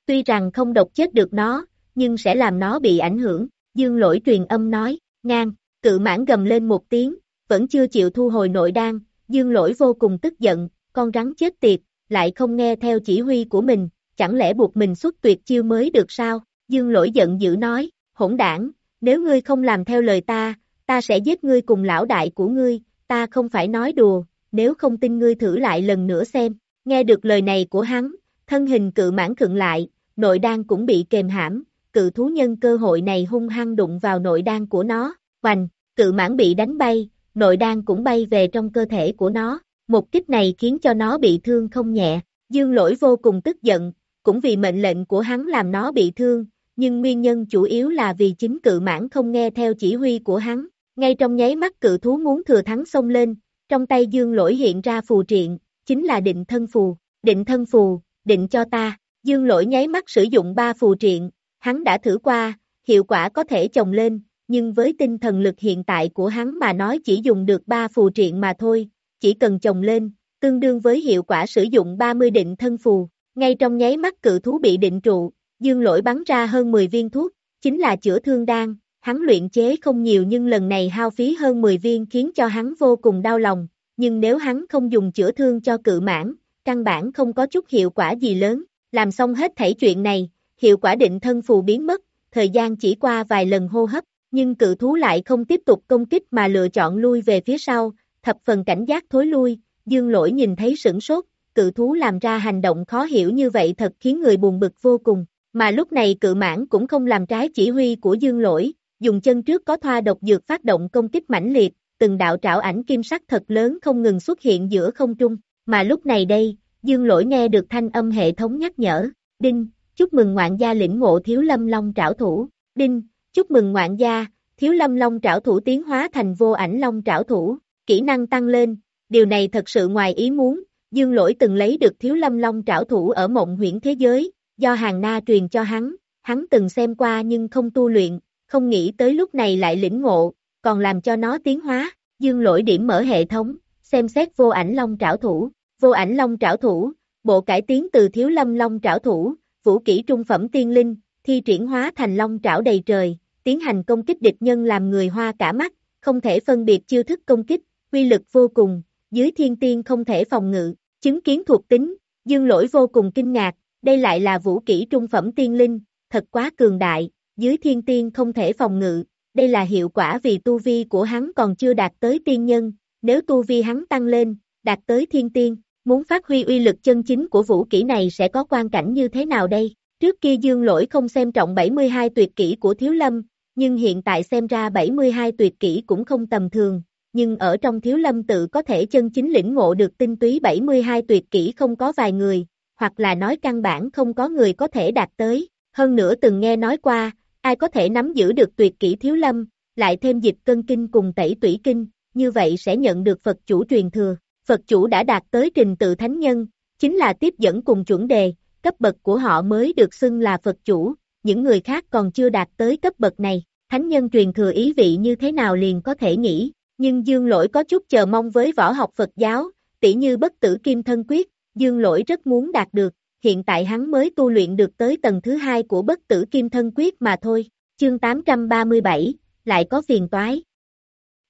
Tuy rằng không độc chết được nó, nhưng sẽ làm nó bị ảnh hưởng, dương lỗi truyền âm nói, ngang, cự mãn gầm lên một tiếng, vẫn chưa chịu thu hồi nội đan, dương lỗi vô cùng tức giận, con rắn chết tiệt, lại không nghe theo chỉ huy của mình, chẳng lẽ buộc mình xuất tuyệt chiêu mới được sao, dương lỗi giận dữ nói, hỗn đảng, nếu ngươi không làm theo lời ta, ta sẽ giết ngươi cùng lão đại của ngươi, ta không phải nói đùa, nếu không tin ngươi thử lại lần nữa xem, nghe được lời này của hắn, thân hình cự mãn khựng lại, nội đan cũng bị kềm hãm, cự thú nhân cơ hội này hung hăng đụng vào nội đan của nó, hoành, cự mãn bị đánh bay, nội đan cũng bay về trong cơ thể của nó, một kích này khiến cho nó bị thương không nhẹ, dương lỗi vô cùng tức giận, cũng vì mệnh lệnh của hắn làm nó bị thương, nhưng nguyên nhân chủ yếu là vì chính cự mãn không nghe theo chỉ huy của hắn. Ngay trong nháy mắt cự thú muốn thừa thắng xông lên, trong tay dương lỗi hiện ra phù triện, chính là định thân phù, định thân phù, định cho ta, dương lỗi nháy mắt sử dụng ba phù triện, hắn đã thử qua, hiệu quả có thể chồng lên, nhưng với tinh thần lực hiện tại của hắn mà nói chỉ dùng được ba phù triện mà thôi, chỉ cần chồng lên, tương đương với hiệu quả sử dụng 30 định thân phù, ngay trong nháy mắt cự thú bị định trụ, dương lỗi bắn ra hơn 10 viên thuốc, chính là chữa thương đan, hắn luyện chế không nhiều nhưng lần này hao phí hơn 10 viên khiến cho hắn vô cùng đau lòng, nhưng nếu hắn không dùng chữa thương cho cự mãn, căn bản không có chút hiệu quả gì lớn, làm xong hết thảy chuyện này, hiệu quả định thân phù biến mất, thời gian chỉ qua vài lần hô hấp, nhưng cự thú lại không tiếp tục công kích mà lựa chọn lui về phía sau, thập phần cảnh giác thối lui, dương lỗi nhìn thấy sửng sốt, cự thú làm ra hành động khó hiểu như vậy thật khiến người buồn bực vô cùng, mà lúc này cự mãn cũng không làm trái chỉ huy của dương lỗi, dùng chân trước có thoa độc dược phát động công kích mãnh liệt, từng đạo trảo ảnh kim sắc thật lớn không ngừng xuất hiện giữa không trung, mà lúc này đây, dương lỗi nghe được thanh âm hệ thống nhắc nhở, đinh, chúc mừng ngoạn gia lĩnh ngộ thiếu lâm long trảo thủ, đinh, chúc mừng ngoạn gia, thiếu lâm long trảo thủ tiến hóa thành vô ảnh long trảo thủ, kỹ năng tăng lên, điều này thật sự ngoài ý muốn, dương lỗi từng lấy được thiếu lâm long trảo thủ ở mộng huyễn thế giới, do hàng na truyền cho hắn, hắn từng xem qua nhưng không tu luyện, không nghĩ tới lúc này lại lĩnh ngộ, còn làm cho nó tiến hóa, dương lỗi điểm mở hệ thống, xem xét vô ảnh long trảo thủ, vô ảnh long trảo thủ, bộ cải tiến từ thiếu lâm long trảo thủ, vũ kỹ trung phẩm tiên linh, thi triển hóa thành long trảo đầy trời, tiến hành công kích địch nhân làm người hoa cả mắt, không thể phân biệt chiêu thức công kích, quy lực vô cùng, dưới thiên tiên không thể phòng ngự, chứng kiến thuộc tính, dương lỗi vô cùng kinh ngạc, đây lại là vũ kỹ trung phẩm tiên linh, thật quá cường đại, dưới thiên tiên không thể phòng ngự, đây là hiệu quả vì tu vi của hắn còn chưa đạt tới tiên nhân, nếu tu vi hắn tăng lên, đạt tới thiên tiên, muốn phát huy uy lực chân chính của vũ kỹ này sẽ có quan cảnh như thế nào đây? Trước kia dương lỗi không xem trọng 72 tuyệt kỹ của Thiếu Lâm, nhưng hiện tại xem ra 72 tuyệt kỹ cũng không tầm thường, nhưng ở trong Thiếu Lâm tự có thể chân chính lĩnh ngộ được tinh túy 72 tuyệt kỹ không có vài người, hoặc là nói căn bản không có người có thể đạt tới, hơn nữa từng nghe nói qua, ai có thể nắm giữ được tuyệt kỹ Thiếu Lâm, lại thêm dịch cân kinh cùng tẩy tủy kinh, như vậy sẽ nhận được Phật chủ truyền thừa. Phật chủ đã đạt tới trình tự thánh nhân, chính là tiếp dẫn cùng chuẩn đề, cấp bậc của họ mới được xưng là Phật chủ, những người khác còn chưa đạt tới cấp bậc này, thánh nhân truyền thừa ý vị như thế nào liền có thể nghĩ, nhưng Dương Lỗi có chút chờ mong với võ học Phật giáo, tỉ như bất tử kim thân quyết, Dương Lỗi rất muốn đạt được, hiện tại hắn mới tu luyện được tới tầng thứ hai của bất tử kim thân quyết mà thôi, chương 837, lại có phiền toái.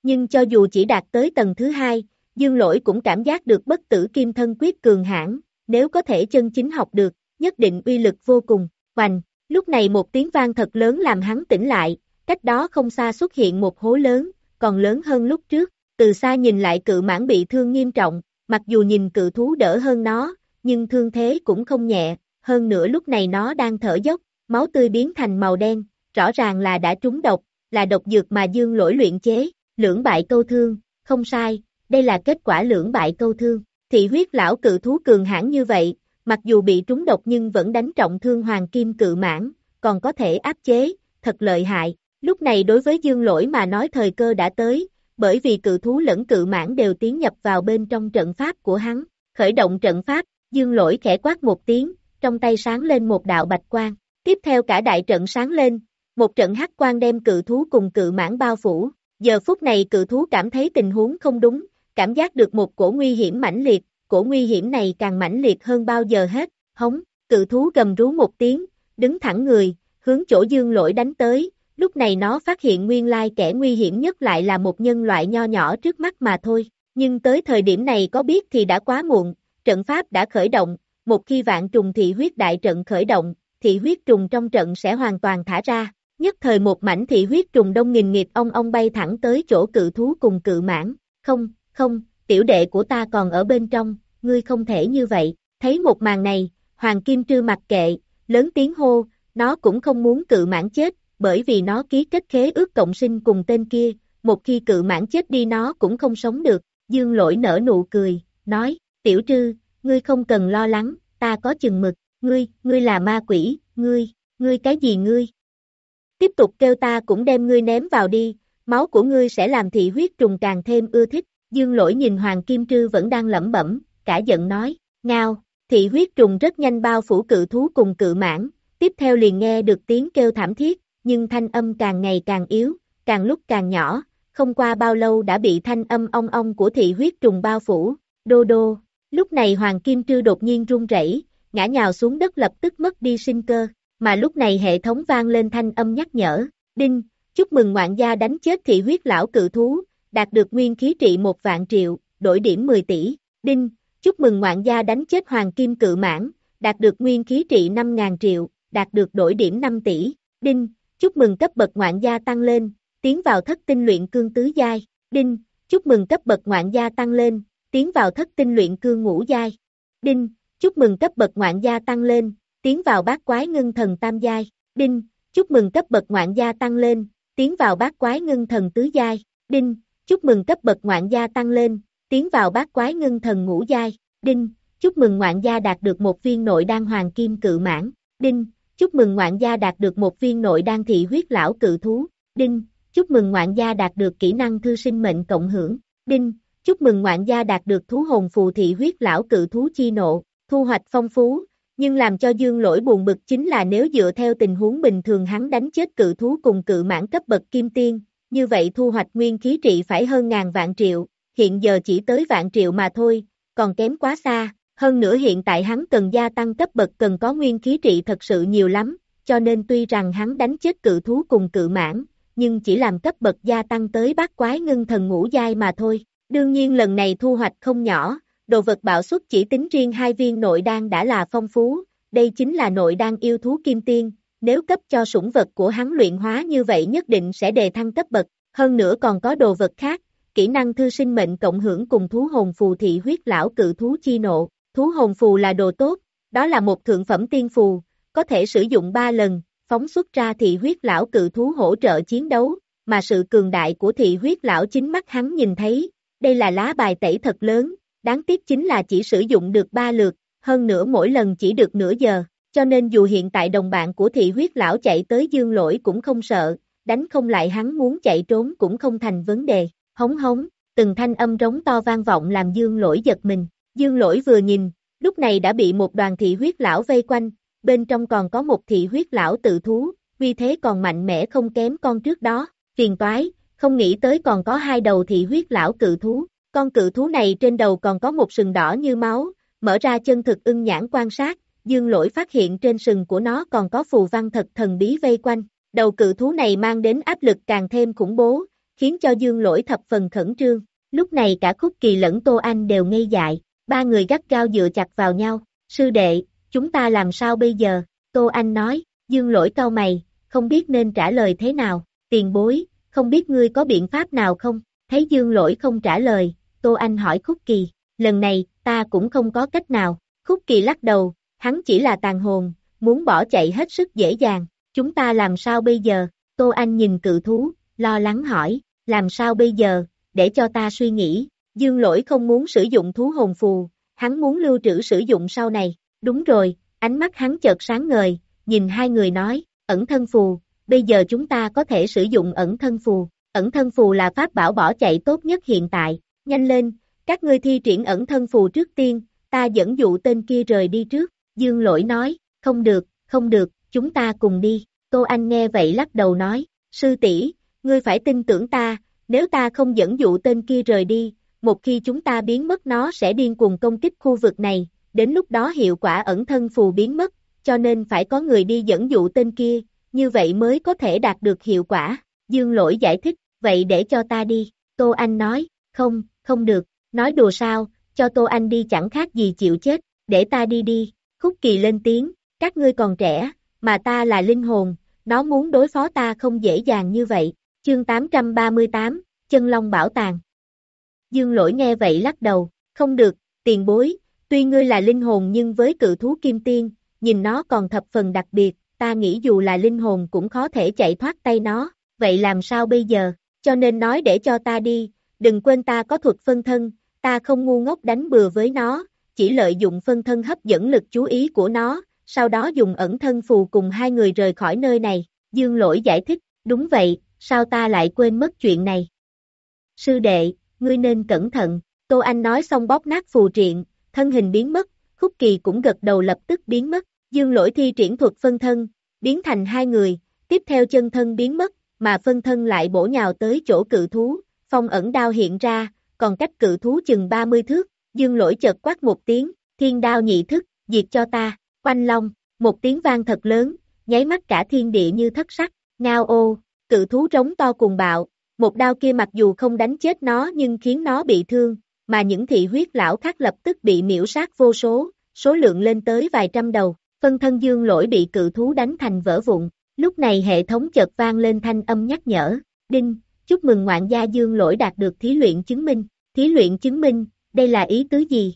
Nhưng cho dù chỉ đạt tới tầng thứ hai, Dương Lỗi cũng cảm giác được bất tử kim thân quyết cường hãn, nếu có thể chân chính học được, nhất định uy lực vô cùng, hoành, lúc này một tiếng vang thật lớn làm hắn tỉnh lại, cách đó không xa xuất hiện một hố lớn, còn lớn hơn lúc trước, từ xa nhìn lại cự mãn bị thương nghiêm trọng, mặc dù nhìn cự thú đỡ hơn nó, nhưng thương thế cũng không nhẹ, hơn nữa lúc này nó đang thở dốc, máu tươi biến thành màu đen, rõ ràng là đã trúng độc, là độc dược mà dương lỗi luyện chế, lưỡng bại câu thương, không sai, đây là kết quả lưỡng bại câu thương. Thị huyết lão cự thú cường hãn như vậy, mặc dù bị trúng độc nhưng vẫn đánh trọng thương hoàng kim cự mãn, còn có thể áp chế, thật lợi hại. Lúc này đối với dương lỗi mà nói thời cơ đã tới, bởi vì cự thú lẫn cự mãn đều tiến nhập vào bên trong trận pháp của hắn. Khởi động trận pháp, dương lỗi khẽ quát một tiếng, trong tay sáng lên một đạo bạch quang. Tiếp theo cả đại trận sáng lên, một trận hắc quang đem cự thú cùng cự mãn bao phủ. Giờ phút này cự thú cảm thấy tình huống không đúng, cảm giác được một cổ nguy hiểm mãnh liệt, cổ nguy hiểm này càng mãnh liệt hơn bao giờ hết, hống, cự thú gầm rú một tiếng, đứng thẳng người, hướng chỗ dương lỗi đánh tới, lúc này nó phát hiện nguyên lai kẻ nguy hiểm nhất lại là một nhân loại nho nhỏ trước mắt mà thôi, nhưng tới thời điểm này có biết thì đã quá muộn, trận pháp đã khởi động, một khi vạn trùng thị huyết đại trận khởi động, thị huyết trùng trong trận sẽ hoàn toàn thả ra, nhất thời một mảnh thị huyết trùng đông nghìn nghịt ông ông bay thẳng tới chỗ cự thú cùng cự mãn, không, không, tiểu đệ của ta còn ở bên trong, ngươi không thể như vậy, thấy một màn này, Hoàng Kim Trư mặc kệ, lớn tiếng hô, nó cũng không muốn cự mãn chết, bởi vì nó ký kết khế ước cộng sinh cùng tên kia, một khi cự mãn chết đi nó cũng không sống được, dương lỗi nở nụ cười, nói, tiểu trư, ngươi không cần lo lắng, ta có chừng mực, ngươi, ngươi là ma quỷ, ngươi, ngươi cái gì ngươi? Tiếp tục kêu ta cũng đem ngươi ném vào đi, máu của ngươi sẽ làm thị huyết trùng càng thêm ưa thích, Dương lỗi nhìn Hoàng Kim Trư vẫn đang lẩm bẩm, cả giận nói, ngao, thị huyết trùng rất nhanh bao phủ cự thú cùng cự mãn, tiếp theo liền nghe được tiếng kêu thảm thiết, nhưng thanh âm càng ngày càng yếu, càng lúc càng nhỏ, không qua bao lâu đã bị thanh âm ong ong của thị huyết trùng bao phủ, đô đô, lúc này Hoàng Kim Trư đột nhiên run rẩy, ngã nhào xuống đất lập tức mất đi sinh cơ, mà lúc này hệ thống vang lên thanh âm nhắc nhở, đinh, chúc mừng ngoạn gia đánh chết thị huyết lão cự thú, đạt được nguyên khí trị một vạn triệu, đổi điểm 10 tỷ, đinh, chúc mừng ngoạn gia đánh chết hoàng kim cự mãn, đạt được nguyên khí trị 5.000 triệu, đạt được đổi điểm 5 tỷ, đinh, chúc mừng cấp bậc ngoạn gia tăng lên, tiến vào thất tinh luyện cương tứ giai, đinh, chúc mừng cấp bậc ngoạn gia tăng lên, tiến vào thất tinh luyện cương ngũ giai, đinh, chúc mừng cấp bậc ngoạn gia tăng lên, tiến vào bát quái ngưng thần tam giai, đinh, chúc mừng cấp bậc ngoạn gia tăng lên, tiến vào bát quái ngưng thần tứ giai, đinh, chúc mừng cấp bậc ngoạn gia tăng lên, tiến vào bát quái ngưng thần ngũ giai, đinh, chúc mừng ngoạn gia đạt được một viên nội đan hoàng kim cự mãn, đinh, chúc mừng ngoạn gia đạt được một viên nội đan thị huyết lão cự thú, đinh, chúc mừng ngoạn gia đạt được kỹ năng thư sinh mệnh cộng hưởng, đinh, chúc mừng ngoạn gia đạt được thú hồn phù thị huyết lão cự thú chi nộ, thu hoạch phong phú, nhưng làm cho dương lỗi buồn bực chính là nếu dựa theo tình huống bình thường hắn đánh chết cự thú cùng cự mãn cấp bậc kim tiên, như vậy thu hoạch nguyên khí trị phải hơn ngàn vạn triệu, hiện giờ chỉ tới vạn triệu mà thôi, còn kém quá xa, hơn nữa hiện tại hắn cần gia tăng cấp bậc cần có nguyên khí trị thật sự nhiều lắm, cho nên tuy rằng hắn đánh chết cự thú cùng cự mãn, nhưng chỉ làm cấp bậc gia tăng tới bát quái ngưng thần ngũ giai mà thôi. Đương nhiên lần này thu hoạch không nhỏ, đồ vật bạo xuất chỉ tính riêng hai viên nội đan đã là phong phú, đây chính là nội đan yêu thú kim tiên, nếu cấp cho sủng vật của hắn luyện hóa như vậy nhất định sẽ đề thăng cấp bậc, hơn nữa còn có đồ vật khác, kỹ năng thư sinh mệnh cộng hưởng cùng thú hồn phù thị huyết lão cự thú chi nộ, thú hồn phù là đồ tốt, đó là một thượng phẩm tiên phù, có thể sử dụng 3 lần, phóng xuất ra thị huyết lão cự thú hỗ trợ chiến đấu, mà sự cường đại của thị huyết lão chính mắt hắn nhìn thấy, đây là lá bài tẩy thật lớn, đáng tiếc chính là chỉ sử dụng được 3 lượt, hơn nữa mỗi lần chỉ được nửa giờ, cho nên dù hiện tại đồng bạn của thị huyết lão chạy tới dương lỗi cũng không sợ, đánh không lại hắn muốn chạy trốn cũng không thành vấn đề, hống hống, từng thanh âm rống to vang vọng làm dương lỗi giật mình, dương lỗi vừa nhìn, lúc này đã bị một đoàn thị huyết lão vây quanh, bên trong còn có một thị huyết lão tự thú, vì thế còn mạnh mẽ không kém con trước đó, phiền toái, không nghĩ tới còn có hai đầu thị huyết lão cự thú, con cự thú này trên đầu còn có một sừng đỏ như máu, mở ra chân thực ưng nhãn quan sát, dương lỗi phát hiện trên sừng của nó còn có phù văn thật thần bí vây quanh, đầu cự thú này mang đến áp lực càng thêm khủng bố, khiến cho dương lỗi thập phần khẩn trương, lúc này cả khúc kỳ lẫn Tô Anh đều ngây dại, ba người gắt gao dựa chặt vào nhau, sư đệ, chúng ta làm sao bây giờ, Tô Anh nói, dương lỗi cao mày, không biết nên trả lời thế nào, tiền bối, không biết ngươi có biện pháp nào không, thấy dương lỗi không trả lời, Tô Anh hỏi khúc kỳ, lần này, ta cũng không có cách nào, khúc kỳ lắc đầu, hắn chỉ là tàn hồn, muốn bỏ chạy hết sức dễ dàng, chúng ta làm sao bây giờ, Tô Anh nhìn cự thú, lo lắng hỏi, làm sao bây giờ, để cho ta suy nghĩ, dương lỗi không muốn sử dụng thú hồn phù, hắn muốn lưu trữ sử dụng sau này, đúng rồi, ánh mắt hắn chợt sáng ngời, nhìn hai người nói, ẩn thân phù, bây giờ chúng ta có thể sử dụng ẩn thân phù, ẩn thân phù là pháp bảo bỏ chạy tốt nhất hiện tại, nhanh lên, các ngươi thi triển ẩn thân phù trước tiên, ta dẫn dụ tên kia rời đi trước, dương lỗi nói, không được, không được, chúng ta cùng đi, cô Anh nghe vậy lắc đầu nói, sư tỷ ngươi phải tin tưởng ta, nếu ta không dẫn dụ tên kia rời đi, một khi chúng ta biến mất nó sẽ điên cuồng công kích khu vực này, đến lúc đó hiệu quả ẩn thân phù biến mất, cho nên phải có người đi dẫn dụ tên kia, như vậy mới có thể đạt được hiệu quả. Dương lỗi giải thích, vậy để cho ta đi, Tô Anh nói, không, không được, nói đùa sao, cho Tô Anh đi chẳng khác gì chịu chết, để ta đi đi, khúc kỳ lên tiếng, các ngươi còn trẻ, mà ta là linh hồn, nó muốn đối phó ta không dễ dàng như vậy, chương 838, chân long bảo tàng. Dương lỗi nghe vậy lắc đầu, không được, tiền bối, tuy ngươi là linh hồn nhưng với cự thú kim tiên, nhìn nó còn thập phần đặc biệt, ta nghĩ dù là linh hồn cũng khó thể chạy thoát tay nó, vậy làm sao bây giờ, cho nên nói để cho ta đi, đừng quên ta có thuật phân thân, ta không ngu ngốc đánh bừa với nó, chỉ lợi dụng phân thân hấp dẫn lực chú ý của nó, sau đó dùng ẩn thân phù cùng hai người rời khỏi nơi này, dương lỗi giải thích, đúng vậy, sao ta lại quên mất chuyện này. Sư đệ, ngươi nên cẩn thận, Tô Anh nói xong bóp nát phù triện, thân hình biến mất, khúc kỳ cũng gật đầu lập tức biến mất, dương lỗi thi triển thuật phân thân, biến thành hai người, tiếp theo chân thân biến mất, mà phân thân lại bổ nhào tới chỗ cự thú, phong ẩn đao hiện ra, còn cách cự thú chừng 30 thước, dương lỗi chợt quát một tiếng, thiên đao nhị thức, diệt cho ta, quanh long, một tiếng vang thật lớn, nháy mắt cả thiên địa như thất sắc, ngao ô, cự thú trống to cùng bạo, một đao kia mặc dù không đánh chết nó nhưng khiến nó bị thương, mà những thị huyết lão khác lập tức bị miễu sát vô số, số lượng lên tới vài trăm đầu, phân thân dương lỗi bị cự thú đánh thành vỡ vụn, lúc này hệ thống chợt vang lên thanh âm nhắc nhở, đinh, chúc mừng ngoạn gia dương lỗi đạt được thí luyện chứng minh, thí luyện chứng minh, đây là ý tứ gì?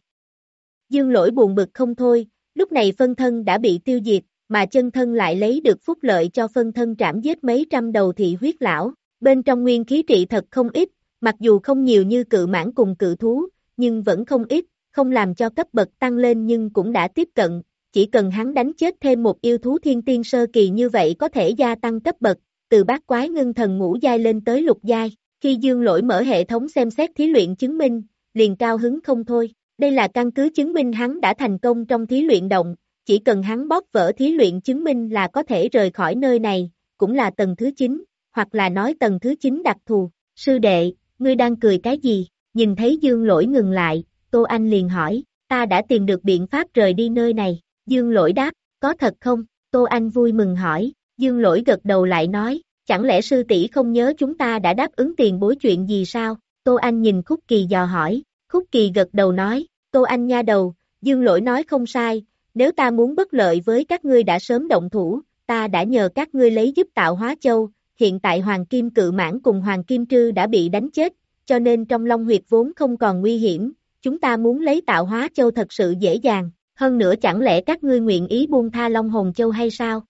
Dương lỗi buồn bực không thôi, lúc này phân thân đã bị tiêu diệt, mà chân thân lại lấy được phúc lợi cho phân thân trảm giết mấy trăm đầu thị huyết lão, bên trong nguyên khí trị thật không ít, mặc dù không nhiều như cự mãn cùng cự thú, nhưng vẫn không ít, không làm cho cấp bậc tăng lên nhưng cũng đã tiếp cận, chỉ cần hắn đánh chết thêm một yêu thú thiên tiên sơ kỳ như vậy có thể gia tăng cấp bậc, từ bát quái ngưng thần ngũ giai lên tới lục giai, khi dương lỗi mở hệ thống xem xét thí luyện chứng minh, liền cao hứng không thôi, đây là căn cứ chứng minh hắn đã thành công trong thí luyện động, chỉ cần hắn bóp vỡ thí luyện chứng minh là có thể rời khỏi nơi này, cũng là tầng thứ 9, hoặc là nói tầng thứ 9 đặc thù, sư đệ, ngươi đang cười cái gì, nhìn thấy dương lỗi ngừng lại, Tô Anh liền hỏi, ta đã tìm được biện pháp rời đi nơi này, dương lỗi đáp, có thật không, Tô Anh vui mừng hỏi, dương lỗi gật đầu lại nói, chẳng lẽ sư tỷ không nhớ chúng ta đã đáp ứng tiền bối chuyện gì sao, Tô Anh nhìn Khúc Kỳ dò hỏi, Khúc Kỳ gật đầu nói, Tô Anh nha đầu, dương lỗi nói không sai, nếu ta muốn bất lợi với các ngươi đã sớm động thủ, ta đã nhờ các ngươi lấy giúp tạo hóa châu, hiện tại Hoàng Kim Cự Mãn cùng Hoàng Kim Trư đã bị đánh chết, cho nên trong Long huyệt vốn không còn nguy hiểm, chúng ta muốn lấy tạo hóa châu thật sự dễ dàng, hơn nữa chẳng lẽ các ngươi nguyện ý buông tha Long Hồn Châu hay sao?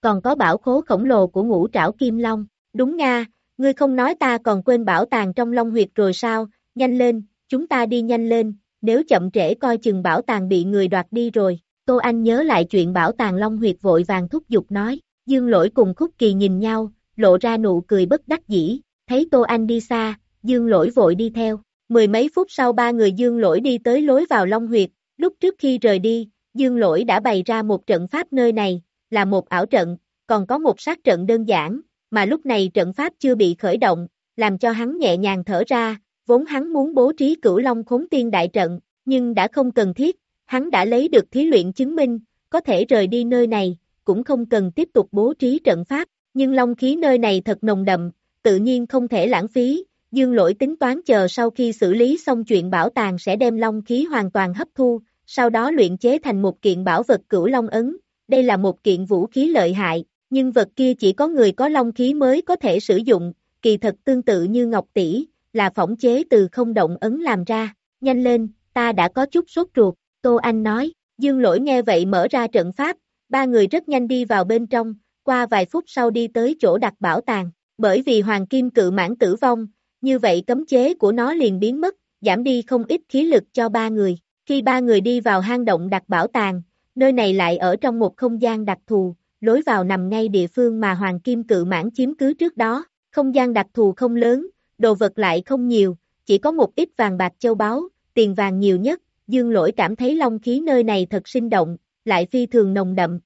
Còn có bảo khố khổng lồ của ngũ trảo Kim Long, đúng nga, ngươi không nói ta còn quên bảo tàng trong Long huyệt rồi sao, nhanh lên, chúng ta đi nhanh lên, nếu chậm trễ coi chừng bảo tàng bị người đoạt đi rồi. Tô Anh nhớ lại chuyện bảo tàng Long huyệt vội vàng thúc giục nói, Dương lỗi cùng khúc kỳ nhìn nhau, lộ ra nụ cười bất đắc dĩ, thấy Tô Anh đi xa, Dương lỗi vội đi theo. Mười mấy phút sau ba người Dương lỗi đi tới lối vào Long huyệt, lúc trước khi rời đi, Dương lỗi đã bày ra một trận pháp nơi này, là một ảo trận, còn có một sát trận đơn giản, mà lúc này trận pháp chưa bị khởi động, làm cho hắn nhẹ nhàng thở ra, vốn hắn muốn bố trí cửu long khốn tiên đại trận, nhưng đã không cần thiết, hắn đã lấy được thí luyện chứng minh, có thể rời đi nơi này, cũng không cần tiếp tục bố trí trận pháp, nhưng long khí nơi này thật nồng đậm, tự nhiên không thể lãng phí, dương lỗi tính toán chờ sau khi xử lý xong chuyện bảo tàng sẽ đem long khí hoàn toàn hấp thu, sau đó luyện chế thành một kiện bảo vật cửu long ấn, đây là một kiện vũ khí lợi hại, nhưng vật kia chỉ có người có long khí mới có thể sử dụng, kỳ thật tương tự như ngọc tỷ, là phỏng chế từ không động ấn làm ra, nhanh lên, ta đã có chút sốt ruột, Tô Anh nói, dương lỗi nghe vậy mở ra trận pháp, ba người rất nhanh đi vào bên trong, qua vài phút sau đi tới chỗ đặt bảo tàng, bởi vì hoàng kim cự mãn tử vong, như vậy cấm chế của nó liền biến mất, giảm đi không ít khí lực cho ba người, khi ba người đi vào hang động đặt bảo tàng, nơi này lại ở trong một không gian đặc thù, lối vào nằm ngay địa phương mà hoàng kim cự mãn chiếm cứ trước đó, không gian đặc thù không lớn, đồ vật lại không nhiều, chỉ có một ít vàng bạc châu báu, tiền vàng nhiều nhất, dương lỗi cảm thấy long khí nơi này thật sinh động, lại phi thường nồng đậm.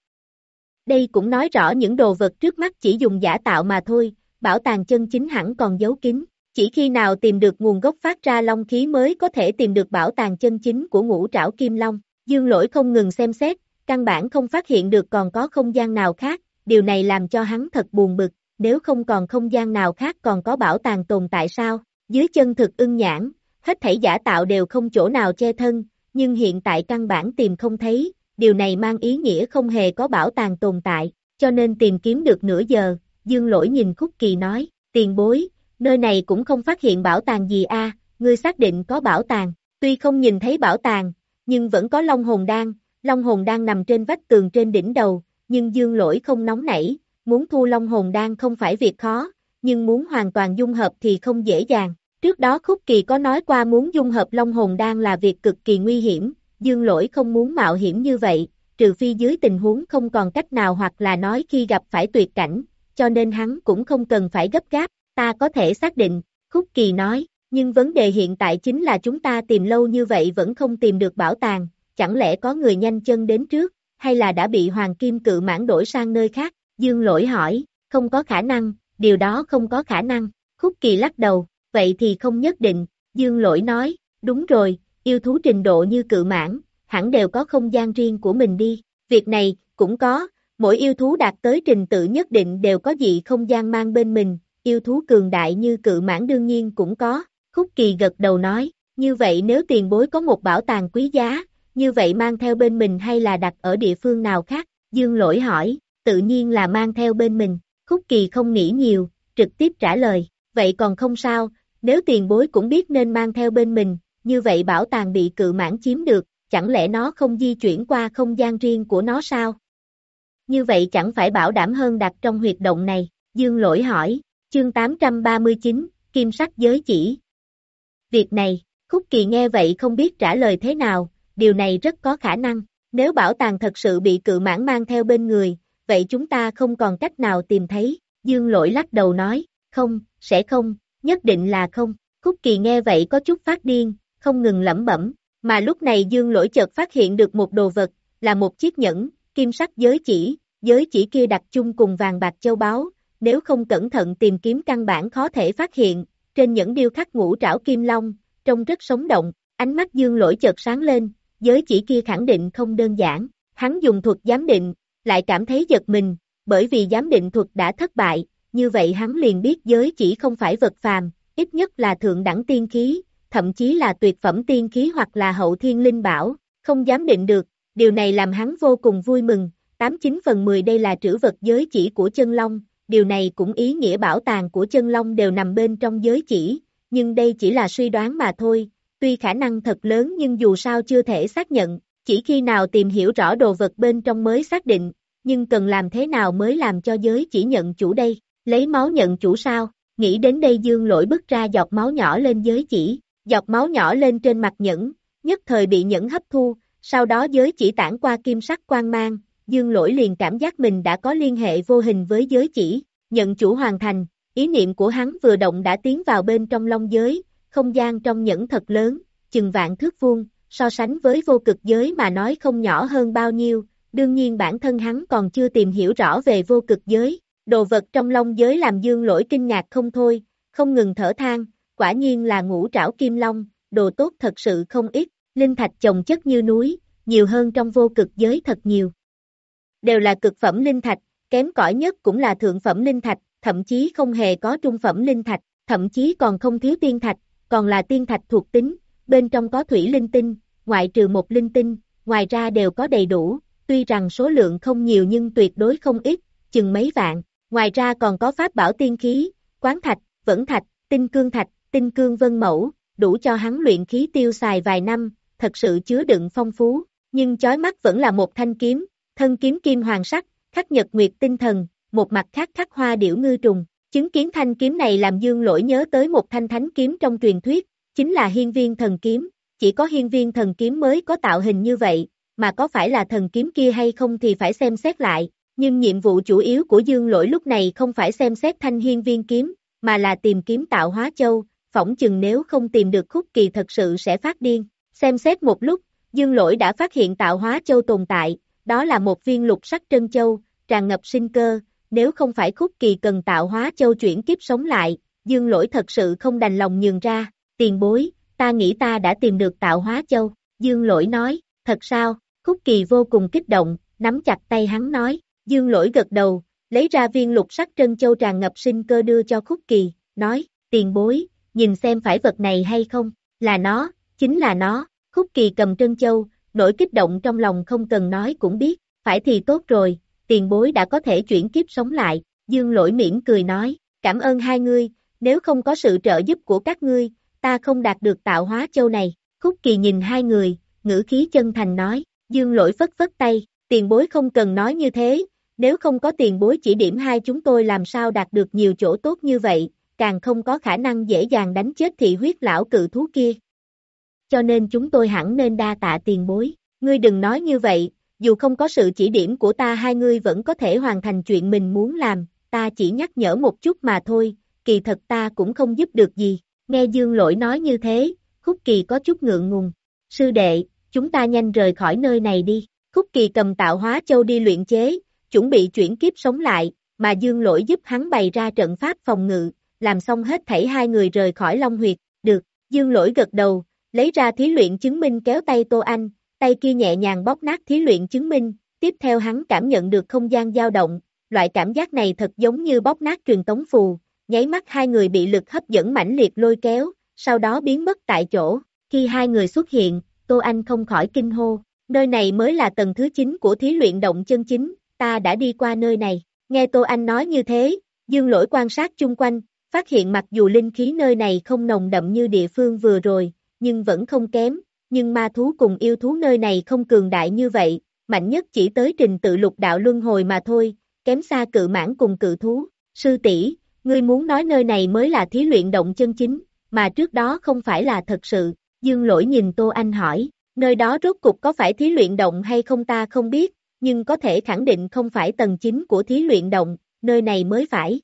Đây cũng nói rõ những đồ vật trước mắt chỉ dùng giả tạo mà thôi, bảo tàng chân chính hẳn còn giấu kín. Chỉ khi nào tìm được nguồn gốc phát ra long khí mới có thể tìm được bảo tàng chân chính của ngũ trảo kim long. Dương lỗi không ngừng xem xét, căn bản không phát hiện được còn có không gian nào khác, điều này làm cho hắn thật buồn bực, nếu không còn không gian nào khác còn có bảo tàng tồn tại sao, dưới chân thực ưng nhãn, hết thảy giả tạo đều không chỗ nào che thân, nhưng hiện tại căn bản tìm không thấy, điều này mang ý nghĩa không hề có bảo tàng tồn tại, cho nên tìm kiếm được nửa giờ, dương lỗi nhìn khúc kỳ nói, tiền bối, nơi này cũng không phát hiện bảo tàng gì a ngươi xác định có bảo tàng, tuy không nhìn thấy bảo tàng, nhưng vẫn có long hồn đan, long hồn đan nằm trên vách tường trên đỉnh đầu, nhưng dương lỗi không nóng nảy, muốn thu long hồn đan không phải việc khó, nhưng muốn hoàn toàn dung hợp thì không dễ dàng. Trước đó Khúc Kỳ có nói qua muốn dung hợp long hồn đan là việc cực kỳ nguy hiểm, dương lỗi không muốn mạo hiểm như vậy, trừ phi dưới tình huống không còn cách nào hoặc là nói khi gặp phải tuyệt cảnh, cho nên hắn cũng không cần phải gấp gáp, ta có thể xác định, Khúc Kỳ nói, nhưng vấn đề hiện tại chính là chúng ta tìm lâu như vậy vẫn không tìm được bảo tàng, chẳng lẽ có người nhanh chân đến trước, hay là đã bị Hoàng Kim cự mãn đổi sang nơi khác, Dương lỗi hỏi, không có khả năng, điều đó không có khả năng, Khúc Kỳ lắc đầu, vậy thì không nhất định, Dương lỗi nói, đúng rồi, yêu thú trình độ như cự mãn, hẳn đều có không gian riêng của mình đi, việc này, cũng có, mỗi yêu thú đạt tới trình tự nhất định đều có dị không gian mang bên mình, yêu thú cường đại như cự mãn đương nhiên cũng có, khúc kỳ gật đầu nói, như vậy nếu tiền bối có một bảo tàng quý giá, như vậy mang theo bên mình hay là đặt ở địa phương nào khác, dương lỗi hỏi, tự nhiên là mang theo bên mình, khúc kỳ không nghĩ nhiều, trực tiếp trả lời, vậy còn không sao, nếu tiền bối cũng biết nên mang theo bên mình, như vậy bảo tàng bị cự mãn chiếm được, chẳng lẽ nó không di chuyển qua không gian riêng của nó sao? Như vậy chẳng phải bảo đảm hơn đặt trong huyệt động này, Dương lỗi hỏi, chương 839, Kim sắc giới chỉ. Việc này, Khúc Kỳ nghe vậy không biết trả lời thế nào, điều này rất có khả năng, nếu bảo tàng thật sự bị cự mãn mang theo bên người, vậy chúng ta không còn cách nào tìm thấy, Dương lỗi lắc đầu nói, không, sẽ không, nhất định là không, Khúc Kỳ nghe vậy có chút phát điên, không ngừng lẩm bẩm, mà lúc này Dương lỗi chợt phát hiện được một đồ vật, là một chiếc nhẫn, kim sắc giới chỉ, giới chỉ kia đặt chung cùng vàng bạc châu báu, nếu không cẩn thận tìm kiếm căn bản khó thể phát hiện, trên nhẫn điêu khắc ngũ trảo kim long, trông rất sống động, ánh mắt dương lỗi chợt sáng lên, giới chỉ kia khẳng định không đơn giản, hắn dùng thuật giám định, lại cảm thấy giật mình, bởi vì giám định thuật đã thất bại, như vậy hắn liền biết giới chỉ không phải vật phàm, ít nhất là thượng đẳng tiên khí, thậm chí là tuyệt phẩm tiên khí hoặc là hậu thiên linh bảo, không dám định được, điều này làm hắn vô cùng vui mừng, 89 phần 10 đây là trữ vật giới chỉ của chân long, điều này cũng ý nghĩa bảo tàng của chân long đều nằm bên trong giới chỉ, nhưng đây chỉ là suy đoán mà thôi, tuy khả năng thật lớn nhưng dù sao chưa thể xác nhận, chỉ khi nào tìm hiểu rõ đồ vật bên trong mới xác định, nhưng cần làm thế nào mới làm cho giới chỉ nhận chủ đây, lấy máu nhận chủ sao, nghĩ đến đây dương lỗi bức ra giọt máu nhỏ lên giới chỉ, giọt máu nhỏ lên trên mặt nhẫn, nhất thời bị nhẫn hấp thu, sau đó giới chỉ tản qua kim sắc quang mang, dương lỗi liền cảm giác mình đã có liên hệ vô hình với giới chỉ, nhận chủ hoàn thành, ý niệm của hắn vừa động đã tiến vào bên trong long giới, không gian trong nhẫn thật lớn, chừng vạn thước vuông, so sánh với vô cực giới mà nói không nhỏ hơn bao nhiêu, đương nhiên bản thân hắn còn chưa tìm hiểu rõ về vô cực giới, đồ vật trong long giới làm dương lỗi kinh ngạc không thôi, không ngừng thở than, quả nhiên là ngũ trảo kim long, đồ tốt thật sự không ít, linh thạch chồng chất như núi, nhiều hơn trong vô cực giới thật nhiều. Đều là cực phẩm linh thạch, kém cỏi nhất cũng là thượng phẩm linh thạch, thậm chí không hề có trung phẩm linh thạch, thậm chí còn không thiếu tiên thạch, còn là tiên thạch thuộc tính, bên trong có thủy linh tinh, ngoại trừ một linh tinh, ngoài ra đều có đầy đủ, tuy rằng số lượng không nhiều nhưng tuyệt đối không ít, chừng mấy vạn, ngoài ra còn có pháp bảo tiên khí, quán thạch, vẫn thạch, tinh cương thạch, tinh cương vân mẫu, đủ cho hắn luyện khí tiêu xài vài năm, thật sự chứa đựng phong phú, nhưng chói mắt vẫn là một thanh kiếm, thân kiếm kim hoàng sắc, khắc nhật nguyệt tinh thần, một mặt khác khắc hoa điểu ngư trùng. Chứng kiến thanh kiếm này làm dương lỗi nhớ tới một thanh thánh kiếm trong truyền thuyết, chính là hiên viên thần kiếm, chỉ có hiên viên thần kiếm mới có tạo hình như vậy, mà có phải là thần kiếm kia hay không thì phải xem xét lại, nhưng nhiệm vụ chủ yếu của dương lỗi lúc này không phải xem xét thanh hiên viên kiếm, mà là tìm kiếm tạo hóa châu, phỏng chừng nếu không tìm được khúc kỳ thật sự sẽ phát điên. Xem xét một lúc, dương lỗi đã phát hiện tạo hóa châu tồn tại, đó là một viên lục sắc trân châu, tràn ngập sinh cơ, nếu không phải khúc kỳ cần tạo hóa châu chuyển kiếp sống lại, dương lỗi thật sự không đành lòng nhường ra, tiền bối, ta nghĩ ta đã tìm được tạo hóa châu, dương lỗi nói, thật sao, khúc kỳ vô cùng kích động, nắm chặt tay hắn nói, dương lỗi gật đầu, lấy ra viên lục sắc trân châu tràn ngập sinh cơ đưa cho khúc kỳ, nói, tiền bối, nhìn xem phải vật này hay không, là nó, chính là nó, khúc kỳ cầm trân châu, nỗi kích động trong lòng không cần nói cũng biết, phải thì tốt rồi, tiền bối đã có thể chuyển kiếp sống lại, dương lỗi mỉm cười nói, cảm ơn hai ngươi, nếu không có sự trợ giúp của các ngươi, ta không đạt được tạo hóa châu này, khúc kỳ nhìn hai người, ngữ khí chân thành nói, dương lỗi phất phất tay, tiền bối không cần nói như thế, nếu không có tiền bối chỉ điểm hai chúng tôi làm sao đạt được nhiều chỗ tốt như vậy, càng không có khả năng dễ dàng đánh chết thị huyết lão cự thú kia. Cho nên chúng tôi hẳn nên đa tạ tiền bối, ngươi đừng nói như vậy, dù không có sự chỉ điểm của ta hai ngươi vẫn có thể hoàn thành chuyện mình muốn làm, ta chỉ nhắc nhở một chút mà thôi, kỳ thật ta cũng không giúp được gì, nghe dương lỗi nói như thế, khúc kỳ có chút ngượng ngùng, sư đệ, chúng ta nhanh rời khỏi nơi này đi, khúc kỳ cầm tạo hóa châu đi luyện chế, chuẩn bị chuyển kiếp sống lại, mà dương lỗi giúp hắn bày ra trận pháp phòng ngự, làm xong hết thảy hai người rời khỏi Long Huyệt, được, dương lỗi gật đầu, lấy ra thí luyện chứng minh kéo tay Tô Anh, tay kia nhẹ nhàng bóp nát thí luyện chứng minh, tiếp theo hắn cảm nhận được không gian dao động, loại cảm giác này thật giống như bóp nát truyền tống phù, nháy mắt hai người bị lực hấp dẫn mãnh liệt lôi kéo, sau đó biến mất tại chỗ, khi hai người xuất hiện, Tô Anh không khỏi kinh hô, nơi này mới là tầng thứ 9 của thí luyện động chân chính, ta đã đi qua nơi này, nghe Tô Anh nói như thế, dương lỗi quan sát chung quanh, phát hiện mặc dù linh khí nơi này không nồng đậm như địa phương vừa rồi, nhưng vẫn không kém, nhưng ma thú cùng yêu thú nơi này không cường đại như vậy, mạnh nhất chỉ tới trình tự lục đạo luân hồi mà thôi, kém xa cự mãn cùng cự thú. Sư tỷ, ngươi muốn nói nơi này mới là thí luyện động chân chính, mà trước đó không phải là thật sự. Dương lỗi nhìn Tô Anh hỏi, nơi đó rốt cục có phải thí luyện động hay không ta không biết, nhưng có thể khẳng định không phải tầng chính của thí luyện động, nơi này mới phải.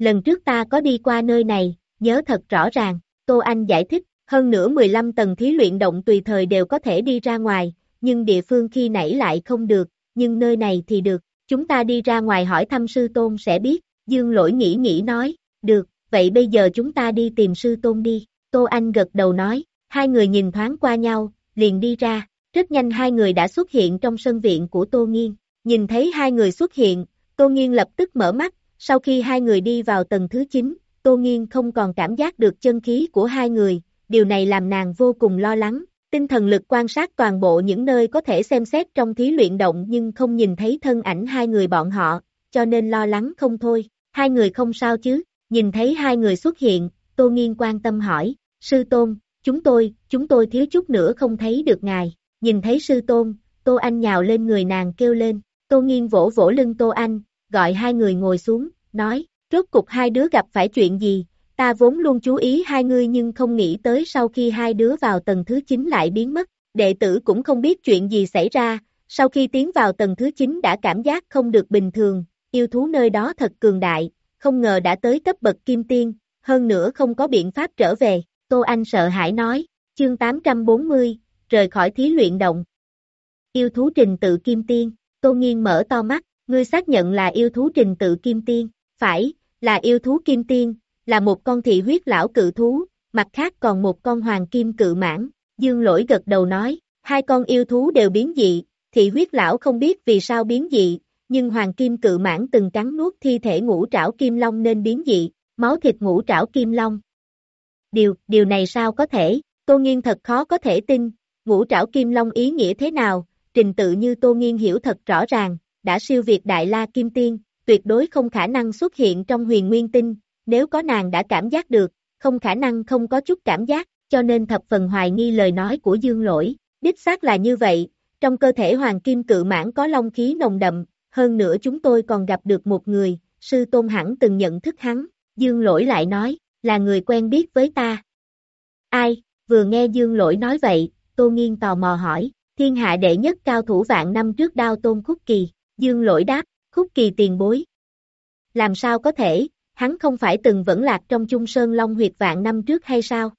Lần trước ta có đi qua nơi này, nhớ thật rõ ràng, Tô Anh giải thích, hơn nữa 15 tầng thí luyện động tùy thời đều có thể đi ra ngoài, nhưng địa phương khi nãy lại không được, nhưng nơi này thì được, chúng ta đi ra ngoài hỏi thăm sư tôn sẽ biết, dương lỗi nghĩ nghĩ nói, được, vậy bây giờ chúng ta đi tìm sư tôn đi, Tô Anh gật đầu nói, hai người nhìn thoáng qua nhau, liền đi ra, rất nhanh hai người đã xuất hiện trong sân viện của Tô Nghiên, nhìn thấy hai người xuất hiện, Tô Nghiên lập tức mở mắt, sau khi hai người đi vào tầng thứ 9, Tô Nghiên không còn cảm giác được chân khí của hai người, điều này làm nàng vô cùng lo lắng, tinh thần lực quan sát toàn bộ những nơi có thể xem xét trong thí luyện động nhưng không nhìn thấy thân ảnh hai người bọn họ, cho nên lo lắng không thôi, hai người không sao chứ, nhìn thấy hai người xuất hiện, Tô Nghiên quan tâm hỏi, sư tôn, chúng tôi, chúng tôi thiếu chút nữa không thấy được ngài, nhìn thấy sư tôn, Tô Anh nhào lên người nàng kêu lên, Tô Nghiên vỗ vỗ lưng Tô Anh, gọi hai người ngồi xuống, nói, rốt cục hai đứa gặp phải chuyện gì, ta vốn luôn chú ý hai người nhưng không nghĩ tới sau khi hai đứa vào tầng thứ 9 lại biến mất, đệ tử cũng không biết chuyện gì xảy ra, sau khi tiến vào tầng thứ 9 đã cảm giác không được bình thường, yêu thú nơi đó thật cường đại, không ngờ đã tới cấp bậc kim tiên, hơn nữa không có biện pháp trở về, Tô Anh sợ hãi nói, chương 840, rời khỏi thí luyện động. Yêu thú trình tự kim tiên, Tô Nghiên mở to mắt, ngươi xác nhận là yêu thú trình tự kim tiên, phải, là yêu thú kim tiên, là một con thị huyết lão cự thú, mặt khác còn một con hoàng kim cự mãn, dương lỗi gật đầu nói, hai con yêu thú đều biến dị, thị huyết lão không biết vì sao biến dị, nhưng hoàng kim cự mãn từng cắn nuốt thi thể ngũ trảo kim long nên biến dị, máu thịt ngũ trảo kim long. Điều, điều này sao có thể, Tô Nghiên thật khó có thể tin, ngũ trảo kim long ý nghĩa thế nào, trình tự như Tô Nghiên hiểu thật rõ ràng, đã siêu việt Đại La Kim Tiên, tuyệt đối không khả năng xuất hiện trong huyền nguyên tinh, nếu có nàng đã cảm giác được, không khả năng không có chút cảm giác, cho nên thập phần hoài nghi lời nói của Dương Lỗi, đích xác là như vậy, trong cơ thể hoàng kim cự mãn có long khí nồng đậm, hơn nữa chúng tôi còn gặp được một người, sư tôn hẳn từng nhận thức hắn, Dương Lỗi lại nói, là người quen biết với ta. Ai, vừa nghe Dương Lỗi nói vậy, Tô Nghiên tò mò hỏi, thiên hạ đệ nhất cao thủ vạn năm trước đao tôn khúc kỳ, Dương Lỗi đáp, khúc kỳ tiền bối. Làm sao có thể, hắn không phải từng vẫn lạc trong chung sơn long huyệt vạn năm trước hay sao?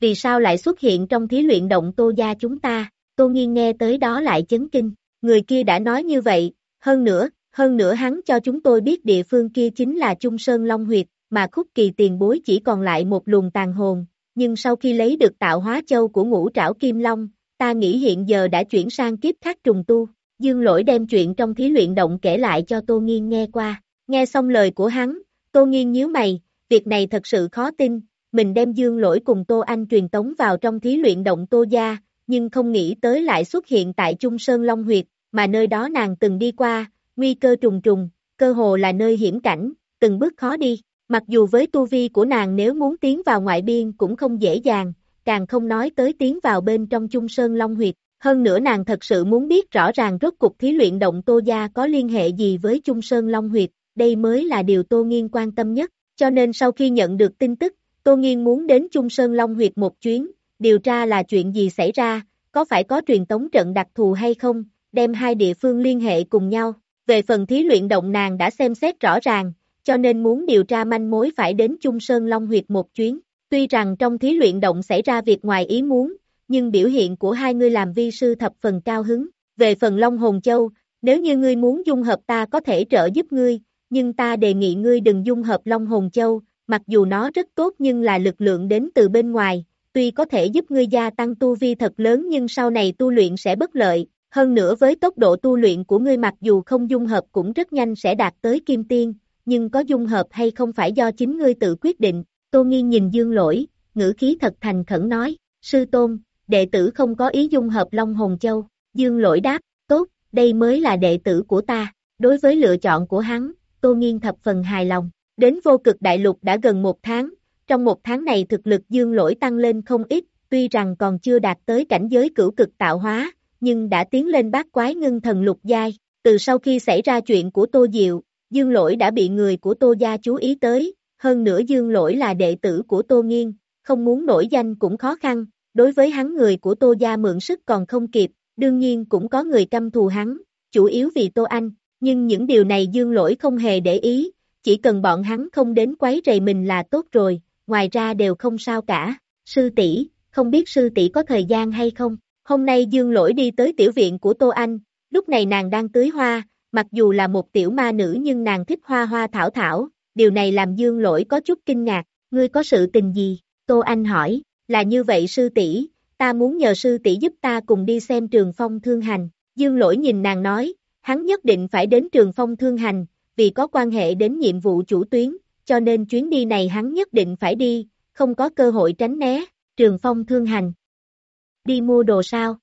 Vì sao lại xuất hiện trong thí luyện động tô gia chúng ta, tô nghiên nghe tới đó lại chấn kinh, người kia đã nói như vậy, hơn nữa, hơn nữa hắn cho chúng tôi biết địa phương kia chính là chung sơn long huyệt, mà khúc kỳ tiền bối chỉ còn lại một luồng tàn hồn, nhưng sau khi lấy được tạo hóa châu của ngũ trảo kim long, ta nghĩ hiện giờ đã chuyển sang kiếp khác trùng tu. Dương lỗi đem chuyện trong thí luyện động kể lại cho Tô Nghiên nghe qua, nghe xong lời của hắn, Tô Nghiên nhíu mày, việc này thật sự khó tin, mình đem dương lỗi cùng Tô Anh truyền tống vào trong thí luyện động Tô Gia, nhưng không nghĩ tới lại xuất hiện tại Trung Sơn Long Huyệt, mà nơi đó nàng từng đi qua, nguy cơ trùng trùng, cơ hồ là nơi hiểm cảnh, từng bước khó đi, mặc dù với tu vi của nàng nếu muốn tiến vào ngoại biên cũng không dễ dàng, càng không nói tới tiến vào bên trong Trung Sơn Long Huyệt, hơn nữa nàng thật sự muốn biết rõ ràng rốt cuộc thí luyện động Tô Gia có liên hệ gì với Trung Sơn Long Huyệt, đây mới là điều Tô Nghiên quan tâm nhất, cho nên sau khi nhận được tin tức, Tô Nghiên muốn đến Trung Sơn Long huyệt một chuyến, điều tra là chuyện gì xảy ra, có phải có truyền tống trận đặc thù hay không, đem hai địa phương liên hệ cùng nhau. Về phần thí luyện động nàng đã xem xét rõ ràng, cho nên muốn điều tra manh mối phải đến Trung Sơn Long huyệt một chuyến. Tuy rằng trong thí luyện động xảy ra việc ngoài ý muốn, nhưng biểu hiện của hai người làm vi sư thập phần cao hứng. Về phần Long Hồn Châu, nếu như ngươi muốn dung hợp ta có thể trợ giúp ngươi, nhưng ta đề nghị ngươi đừng dung hợp Long Hồn Châu, mặc dù nó rất tốt nhưng là lực lượng đến từ bên ngoài, tuy có thể giúp ngươi gia tăng tu vi thật lớn nhưng sau này tu luyện sẽ bất lợi, hơn nữa với tốc độ tu luyện của ngươi mặc dù không dung hợp cũng rất nhanh sẽ đạt tới kim tiên, nhưng có dung hợp hay không phải do chính ngươi tự quyết định, Tô Nghiên nhìn Dương Lỗi, ngữ khí thật thành khẩn nói, sư tôn, đệ tử không có ý dung hợp Long Hồn Châu, Dương Lỗi đáp, tốt, đây mới là đệ tử của ta, đối với lựa chọn của hắn, Tô Nghiên thập phần hài lòng. Đến vô cực đại lục đã gần một tháng, trong một tháng này thực lực dương lỗi tăng lên không ít, tuy rằng còn chưa đạt tới cảnh giới cửu cực tạo hóa, nhưng đã tiến lên bát quái ngưng thần lục giai. Từ sau khi xảy ra chuyện của Tô Diệu, dương lỗi đã bị người của Tô Gia chú ý tới, hơn nữa dương lỗi là đệ tử của Tô Nghiên, không muốn nổi danh cũng khó khăn, đối với hắn người của Tô Gia mượn sức còn không kịp, đương nhiên cũng có người căm thù hắn, chủ yếu vì Tô Anh, nhưng những điều này dương lỗi không hề để ý, chỉ cần bọn hắn không đến quấy rầy mình là tốt rồi, ngoài ra đều không sao cả. Sư tỷ, không biết sư tỷ có thời gian hay không? Hôm nay dương lỗi đi tới tiểu viện của Tô Anh, lúc này nàng đang tưới hoa, mặc dù là một tiểu ma nữ nhưng nàng thích hoa hoa thảo thảo, điều này làm dương lỗi có chút kinh ngạc, ngươi có sự tình gì? Tô Anh hỏi, là như vậy sư tỷ, ta muốn nhờ sư tỷ giúp ta cùng đi xem trường phong thương hành. Dương lỗi nhìn nàng nói, hắn nhất định phải đến trường phong thương hành, vì có quan hệ đến nhiệm vụ chủ tuyến, cho nên chuyến đi này hắn nhất định phải đi, không có cơ hội tránh né, trường phong thương hành. Đi mua đồ sao?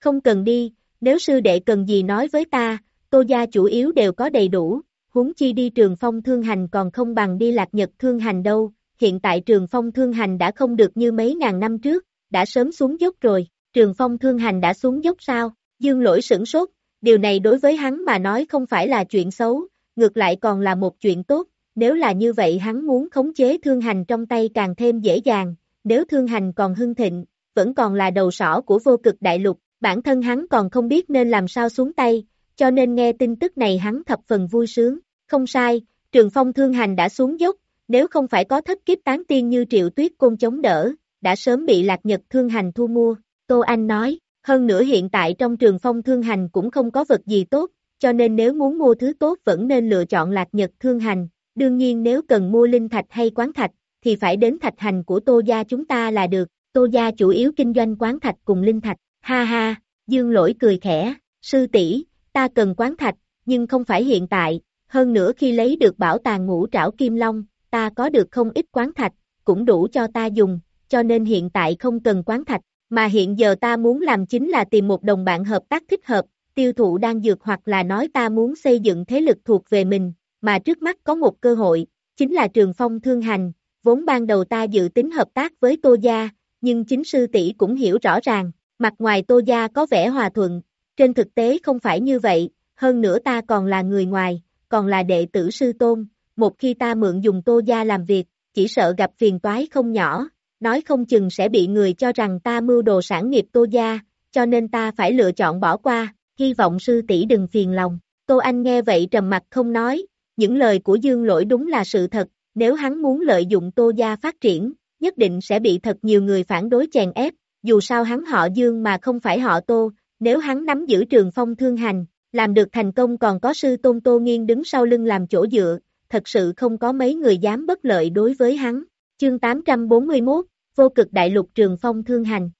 Không cần đi, nếu sư đệ cần gì nói với ta, tô gia chủ yếu đều có đầy đủ, huống chi đi trường phong thương hành còn không bằng đi lạc nhật thương hành đâu, hiện tại trường phong thương hành đã không được như mấy ngàn năm trước, đã sớm xuống dốc rồi, trường phong thương hành đã xuống dốc sao, dương lỗi sửng sốt, điều này đối với hắn mà nói không phải là chuyện xấu, ngược lại còn là một chuyện tốt, nếu là như vậy hắn muốn khống chế thương hành trong tay càng thêm dễ dàng, nếu thương hành còn hưng thịnh, vẫn còn là đầu sỏ của vô cực đại lục, bản thân hắn còn không biết nên làm sao xuống tay, cho nên nghe tin tức này hắn thập phần vui sướng, không sai, trường phong thương hành đã xuống dốc, nếu không phải có thất kiếp tán tiên như triệu tuyết côn chống đỡ, đã sớm bị lạc nhật thương hành thu mua, Tô Anh nói, hơn nữa hiện tại trong trường phong thương hành cũng không có vật gì tốt, cho nên nếu muốn mua thứ tốt vẫn nên lựa chọn lạc nhật thương hành, đương nhiên nếu cần mua linh thạch hay quán thạch, thì phải đến thạch hành của Tô Gia chúng ta là được, Tô Gia chủ yếu kinh doanh quán thạch cùng linh thạch, ha ha, dương lỗi cười khẽ, sư tỷ ta cần quán thạch, nhưng không phải hiện tại, hơn nữa khi lấy được bảo tàng ngũ trảo kim long, ta có được không ít quán thạch, cũng đủ cho ta dùng, cho nên hiện tại không cần quán thạch, mà hiện giờ ta muốn làm chính là tìm một đồng bạn hợp tác thích hợp, tiêu thụ đang dược hoặc là nói ta muốn xây dựng thế lực thuộc về mình, mà trước mắt có một cơ hội, chính là trường phong thương hành, vốn ban đầu ta dự tính hợp tác với Tô Gia, nhưng chính sư tỷ cũng hiểu rõ ràng, mặt ngoài Tô Gia có vẻ hòa thuận, trên thực tế không phải như vậy, hơn nữa ta còn là người ngoài, còn là đệ tử sư tôn, một khi ta mượn dùng Tô Gia làm việc, chỉ sợ gặp phiền toái không nhỏ, nói không chừng sẽ bị người cho rằng ta mưu đồ sản nghiệp Tô Gia, cho nên ta phải lựa chọn bỏ qua, hy vọng sư tỷ đừng phiền lòng. Tô Anh nghe vậy trầm mặt không nói, những lời của Dương Lỗi đúng là sự thật, nếu hắn muốn lợi dụng Tô Gia phát triển, nhất định sẽ bị thật nhiều người phản đối chèn ép, dù sao hắn họ Dương mà không phải họ Tô, nếu hắn nắm giữ trường phong thương hành, làm được thành công còn có sư tôn Tô Nghiên đứng sau lưng làm chỗ dựa, thật sự không có mấy người dám bất lợi đối với hắn. Chương 841, Vô cực đại lục trường phong thương hành.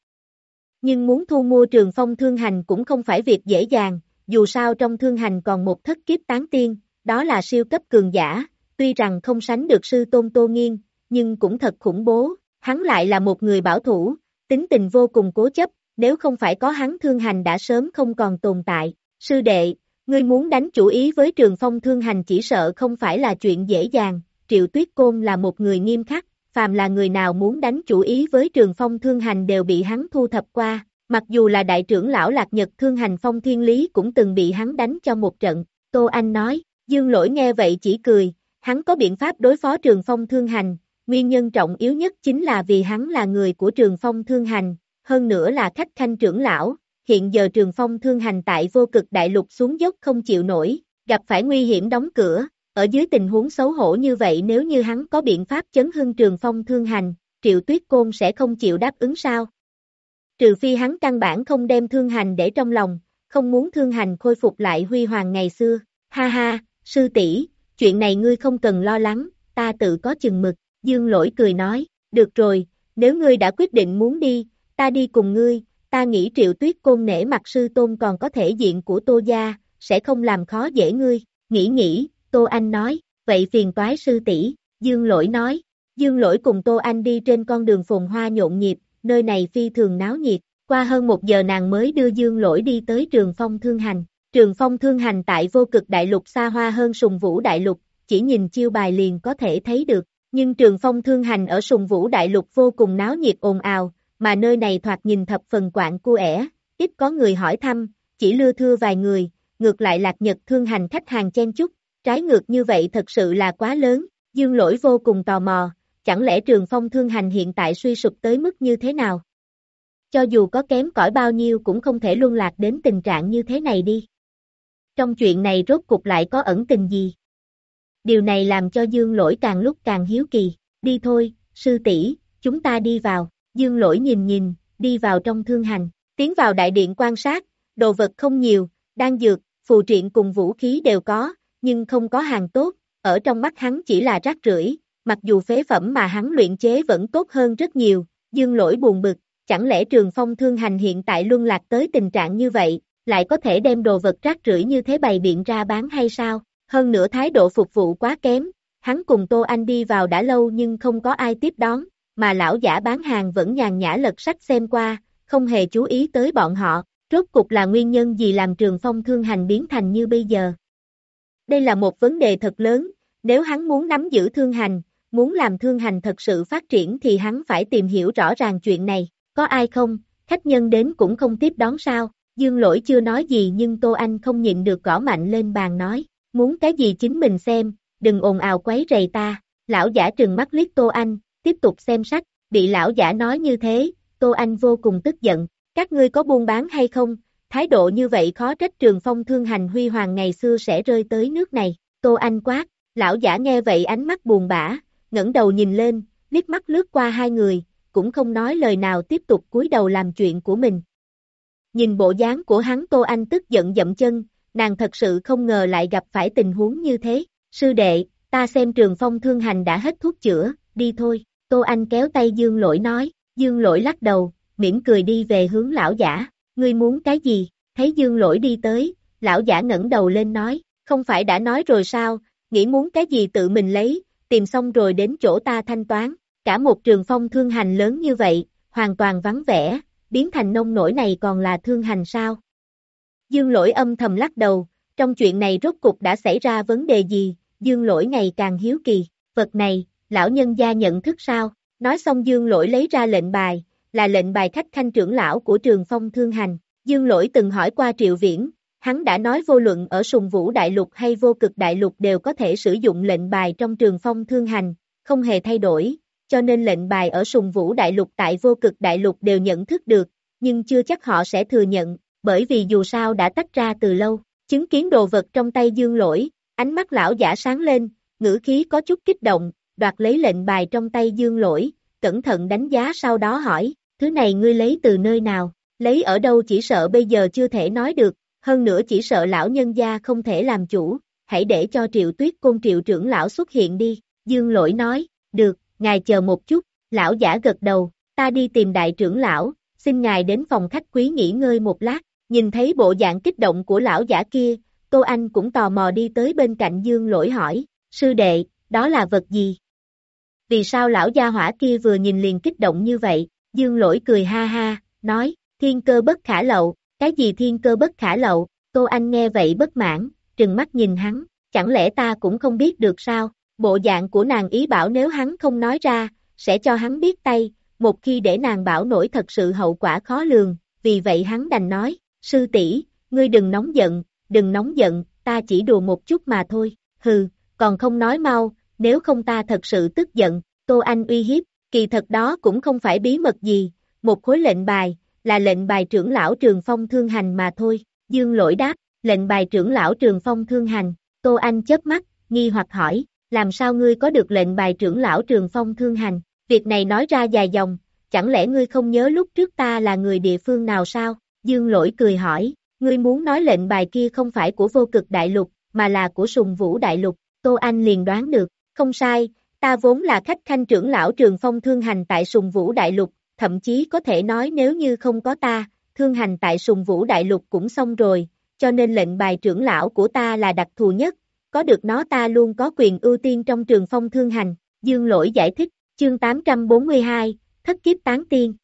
Nhưng muốn thu mua trường phong thương hành cũng không phải việc dễ dàng, dù sao trong thương hành còn một thất kiếp tán tiên, đó là siêu cấp cường giả, tuy rằng không sánh được sư tôn Tô Nghiên, nhưng cũng thật khủng bố, hắn lại là một người bảo thủ, tính tình vô cùng cố chấp, nếu không phải có hắn thương hành đã sớm không còn tồn tại. Sư đệ, ngươi muốn đánh chủ ý với trường phong thương hành chỉ sợ không phải là chuyện dễ dàng, Triệu Tuyết Côn là một người nghiêm khắc, phàm là người nào muốn đánh chủ ý với trường phong thương hành đều bị hắn thu thập qua, mặc dù là đại trưởng lão Lạc Nhật thương hành phong thiên lý cũng từng bị hắn đánh cho một trận, Tô Anh nói, Dương lỗi nghe vậy chỉ cười, hắn có biện pháp đối phó trường phong thương hành, nguyên nhân trọng yếu nhất chính là vì hắn là người của trường phong thương hành, hơn nữa là khách khanh trưởng lão, hiện giờ trường phong thương hành tại vô cực đại lục xuống dốc không chịu nổi, gặp phải nguy hiểm đóng cửa, ở dưới tình huống xấu hổ như vậy nếu như hắn có biện pháp chấn hưng trường phong thương hành, triệu tuyết côn sẽ không chịu đáp ứng sao? Trừ phi hắn căn bản không đem thương hành để trong lòng, không muốn thương hành khôi phục lại huy hoàng ngày xưa, ha ha, sư tỷ, chuyện này ngươi không cần lo lắng, ta tự có chừng mực, dương lỗi cười nói, được rồi, nếu ngươi đã quyết định muốn đi, ta đi cùng ngươi, ta nghĩ triệu tuyết côn nể mặt sư tôn còn có thể diện của tô gia, sẽ không làm khó dễ ngươi, nghĩ nghĩ, tô anh nói, vậy phiền toái sư tỷ. Dương lỗi nói, dương lỗi cùng tô anh đi trên con đường phồn hoa nhộn nhịp, nơi này phi thường náo nhiệt, qua hơn một giờ nàng mới đưa dương lỗi đi tới trường phong thương hành, trường phong thương hành tại vô cực đại lục xa hoa hơn sùng vũ đại lục, chỉ nhìn chiêu bài liền có thể thấy được, nhưng trường phong thương hành ở sùng vũ đại lục vô cùng náo nhiệt ồn ào, mà nơi này thoạt nhìn thập phần quạng cu ẻ, ít có người hỏi thăm, chỉ lưa thưa vài người, ngược lại lạc nhật thương hành khách hàng chen chúc, trái ngược như vậy thật sự là quá lớn, dương lỗi vô cùng tò mò, chẳng lẽ trường phong thương hành hiện tại suy sụp tới mức như thế nào? Cho dù có kém cỏi bao nhiêu cũng không thể luân lạc đến tình trạng như thế này đi. Trong chuyện này rốt cục lại có ẩn tình gì? Điều này làm cho dương lỗi càng lúc càng hiếu kỳ, đi thôi, sư tỷ chúng ta đi vào. Dương lỗi nhìn nhìn, đi vào trong thương hành, tiến vào đại điện quan sát, đồ vật không nhiều, đang dược, phù triện cùng vũ khí đều có, nhưng không có hàng tốt, ở trong mắt hắn chỉ là rác rưởi, mặc dù phế phẩm mà hắn luyện chế vẫn tốt hơn rất nhiều, dương lỗi buồn bực, chẳng lẽ trường phong thương hành hiện tại luân lạc tới tình trạng như vậy, lại có thể đem đồ vật rác rưởi như thế bày biện ra bán hay sao? Hơn nữa thái độ phục vụ quá kém, hắn cùng Tô Anh đi vào đã lâu nhưng không có ai tiếp đón, mà lão giả bán hàng vẫn nhàn nhã lật sách xem qua, không hề chú ý tới bọn họ, rốt cục là nguyên nhân gì làm trường phong thương hành biến thành như bây giờ. Đây là một vấn đề thật lớn, nếu hắn muốn nắm giữ thương hành, muốn làm thương hành thật sự phát triển thì hắn phải tìm hiểu rõ ràng chuyện này, có ai không, khách nhân đến cũng không tiếp đón sao, dương lỗi chưa nói gì nhưng Tô Anh không nhịn được gõ mạnh lên bàn nói, muốn cái gì chính mình xem, đừng ồn ào quấy rầy ta, lão giả trừng mắt liếc Tô Anh, tiếp tục xem sách, bị lão giả nói như thế, Tô Anh vô cùng tức giận, các ngươi có buôn bán hay không, thái độ như vậy khó trách trường phong thương hành huy hoàng ngày xưa sẽ rơi tới nước này, Tô Anh quát, lão giả nghe vậy ánh mắt buồn bã, ngẩng đầu nhìn lên, liếc mắt lướt qua hai người, cũng không nói lời nào tiếp tục cúi đầu làm chuyện của mình. Nhìn bộ dáng của hắn Tô Anh tức giận dậm chân, nàng thật sự không ngờ lại gặp phải tình huống như thế, sư đệ, ta xem trường phong thương hành đã hết thuốc chữa, đi thôi, Tô Anh kéo tay Dương Lỗi nói, Dương Lỗi lắc đầu, mỉm cười đi về hướng lão giả, ngươi muốn cái gì, thấy Dương Lỗi đi tới, lão giả ngẩng đầu lên nói, không phải đã nói rồi sao, nghĩ muốn cái gì tự mình lấy, tìm xong rồi đến chỗ ta thanh toán, cả một trường phong thương hành lớn như vậy, hoàn toàn vắng vẻ, biến thành nông nổi này còn là thương hành sao? Dương lỗi âm thầm lắc đầu, trong chuyện này rốt cục đã xảy ra vấn đề gì, dương lỗi ngày càng hiếu kỳ, vật này, lão nhân gia nhận thức sao? Nói xong dương lỗi lấy ra lệnh bài, là lệnh bài khách khanh trưởng lão của trường phong thương hành. Dương lỗi từng hỏi qua triệu viễn, hắn đã nói vô luận ở sùng vũ đại lục hay vô cực đại lục đều có thể sử dụng lệnh bài trong trường phong thương hành, không hề thay đổi, cho nên lệnh bài ở sùng vũ đại lục tại vô cực đại lục đều nhận thức được, nhưng chưa chắc họ sẽ thừa nhận, bởi vì dù sao đã tách ra từ lâu, chứng kiến đồ vật trong tay dương lỗi, ánh mắt lão giả sáng lên, ngữ khí có chút kích động, đoạt lấy lệnh bài trong tay dương lỗi, cẩn thận đánh giá sau đó hỏi, thứ này ngươi lấy từ nơi nào, lấy ở đâu chỉ sợ bây giờ chưa thể nói được, hơn nữa chỉ sợ lão nhân gia không thể làm chủ, hãy để cho triệu tuyết côn triệu trưởng lão xuất hiện đi, dương lỗi nói, được, ngài chờ một chút, lão giả gật đầu, ta đi tìm đại trưởng lão, xin ngài đến phòng khách quý nghỉ ngơi một lát, nhìn thấy bộ dạng kích động của lão giả kia, Tô Anh cũng tò mò đi tới bên cạnh dương lỗi hỏi, sư đệ, đó là vật gì? Vì sao lão gia hỏa kia vừa nhìn liền kích động như vậy, dương lỗi cười ha ha, nói, thiên cơ bất khả lậu, cái gì thiên cơ bất khả lậu, Tô Anh nghe vậy bất mãn, trừng mắt nhìn hắn, chẳng lẽ ta cũng không biết được sao, bộ dạng của nàng ý bảo nếu hắn không nói ra, sẽ cho hắn biết tay, một khi để nàng bảo nổi thật sự hậu quả khó lường, vì vậy hắn đành nói, sư tỷ, ngươi đừng nóng giận, đừng nóng giận, ta chỉ đùa một chút mà thôi, hừ, còn không nói mau, nếu không ta thật sự tức giận, Tô Anh uy hiếp, kỳ thật đó cũng không phải bí mật gì, một khối lệnh bài, là lệnh bài trưởng lão trường phong thương hành mà thôi, dương lỗi đáp, lệnh bài trưởng lão trường phong thương hành, Tô Anh chớp mắt, nghi hoặc hỏi, làm sao ngươi có được lệnh bài trưởng lão trường phong thương hành, việc này nói ra dài dòng, chẳng lẽ ngươi không nhớ lúc trước ta là người địa phương nào sao, dương lỗi cười hỏi, ngươi muốn nói lệnh bài kia không phải của vô cực đại lục, mà là của sùng vũ đại lục, Tô Anh liền đoán được, không sai, ta vốn là khách khanh trưởng lão trường phong thương hành tại sùng vũ đại lục, thậm chí có thể nói nếu như không có ta, thương hành tại sùng vũ đại lục cũng xong rồi, cho nên lệnh bài trưởng lão của ta là đặc thù nhất, có được nó ta luôn có quyền ưu tiên trong trường phong thương hành, dương lỗi giải thích, chương 842, thất kiếp tán tiên.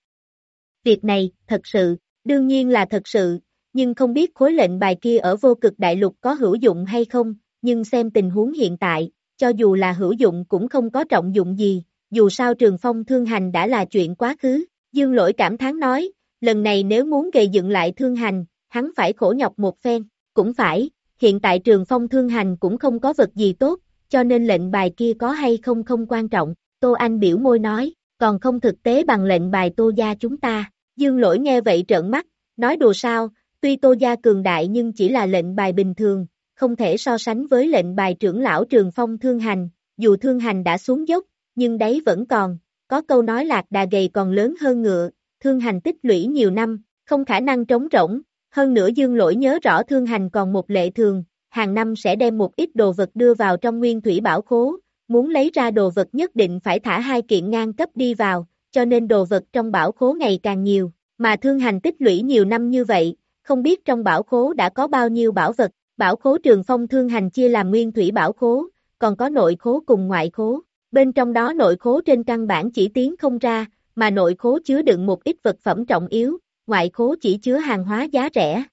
Việc này, thật sự, đương nhiên là thật sự, nhưng không biết khối lệnh bài kia ở vô cực đại lục có hữu dụng hay không, nhưng xem tình huống hiện tại, cho dù là hữu dụng cũng không có trọng dụng gì, dù sao trường phong thương hành đã là chuyện quá khứ, dương lỗi cảm thán nói, lần này nếu muốn gây dựng lại thương hành, hắn phải khổ nhọc một phen, cũng phải, hiện tại trường phong thương hành cũng không có vật gì tốt, cho nên lệnh bài kia có hay không không quan trọng, Tô Anh biểu môi nói, còn không thực tế bằng lệnh bài Tô Gia chúng ta, dương lỗi nghe vậy trợn mắt, nói đùa sao, tuy Tô Gia cường đại nhưng chỉ là lệnh bài bình thường, không thể so sánh với lệnh bài trưởng lão trường phong thương hành, dù thương hành đã xuống dốc, nhưng đấy vẫn còn, có câu nói lạc đà gầy còn lớn hơn ngựa, thương hành tích lũy nhiều năm, không khả năng trống rỗng, hơn nữa dương lỗi nhớ rõ thương hành còn một lệ thường, hàng năm sẽ đem một ít đồ vật đưa vào trong nguyên thủy bảo khố, muốn lấy ra đồ vật nhất định phải thả hai kiện ngang cấp đi vào, cho nên đồ vật trong bảo khố ngày càng nhiều, mà thương hành tích lũy nhiều năm như vậy, không biết trong bảo khố đã có bao nhiêu bảo vật, bảo khố trường phong thương hành chia làm nguyên thủy bảo khố, còn có nội khố cùng ngoại khố, bên trong đó nội khố trên căn bản chỉ tiến không ra, mà nội khố chứa đựng một ít vật phẩm trọng yếu, ngoại khố chỉ chứa hàng hóa giá rẻ.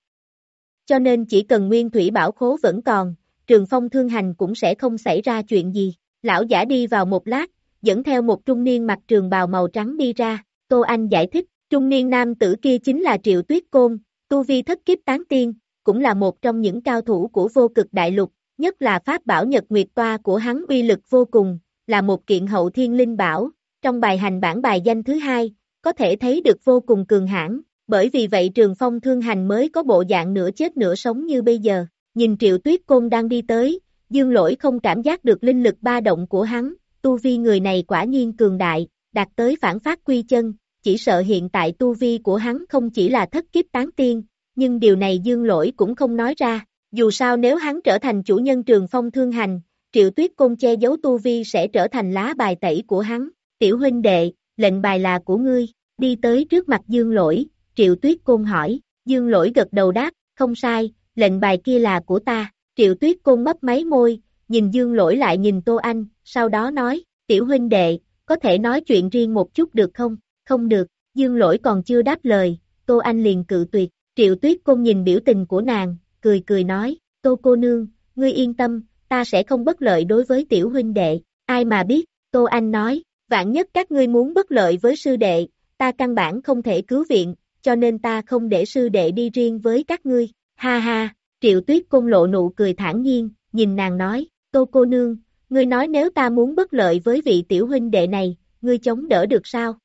Cho nên chỉ cần nguyên thủy bảo khố vẫn còn, trường phong thương hành cũng sẽ không xảy ra chuyện gì. Lão giả đi vào một lát, dẫn theo một trung niên mặc trường bào màu trắng đi ra, Tô Anh giải thích, trung niên nam tử kia chính là Triệu Tuyết Côn, tu vi thất kiếp tán tiên, cũng là một trong những cao thủ của vô cực đại lục, nhất là pháp bảo nhật nguyệt toa của hắn uy lực vô cùng, là một kiện hậu thiên linh bảo, trong bài hành bản bài danh thứ hai, có thể thấy được vô cùng cường hãn, bởi vì vậy trường phong thương hành mới có bộ dạng nửa chết nửa sống như bây giờ, nhìn triệu tuyết côn đang đi tới, dương lỗi không cảm giác được linh lực ba động của hắn, tu vi người này quả nhiên cường đại, đạt tới phản phát quy chân, chỉ sợ hiện tại tu vi của hắn không chỉ là thất kiếp tán tiên, nhưng điều này dương lỗi cũng không nói ra, dù sao nếu hắn trở thành chủ nhân trường phong thương hành, triệu tuyết côn che giấu tu vi sẽ trở thành lá bài tẩy của hắn, tiểu huynh đệ, lệnh bài là của ngươi, đi tới trước mặt dương lỗi, triệu tuyết côn hỏi, dương lỗi gật đầu đáp, không sai, lệnh bài kia là của ta, triệu tuyết côn mấp máy môi, nhìn dương lỗi lại nhìn Tô Anh, sau đó nói, tiểu huynh đệ, có thể nói chuyện riêng một chút được không, không được, dương lỗi còn chưa đáp lời, Tô Anh liền cự tuyệt, triệu tuyết côn nhìn biểu tình của nàng, cười cười nói, Tô cô nương, ngươi yên tâm, ta sẽ không bất lợi đối với tiểu huynh đệ, ai mà biết, Tô Anh nói, vạn nhất các ngươi muốn bất lợi với sư đệ, ta căn bản không thể cứu viện, cho nên ta không để sư đệ đi riêng với các ngươi, ha ha, triệu tuyết cung lộ nụ cười thản nhiên, nhìn nàng nói, tô cô nương, ngươi nói nếu ta muốn bất lợi với vị tiểu huynh đệ này, ngươi chống đỡ được sao?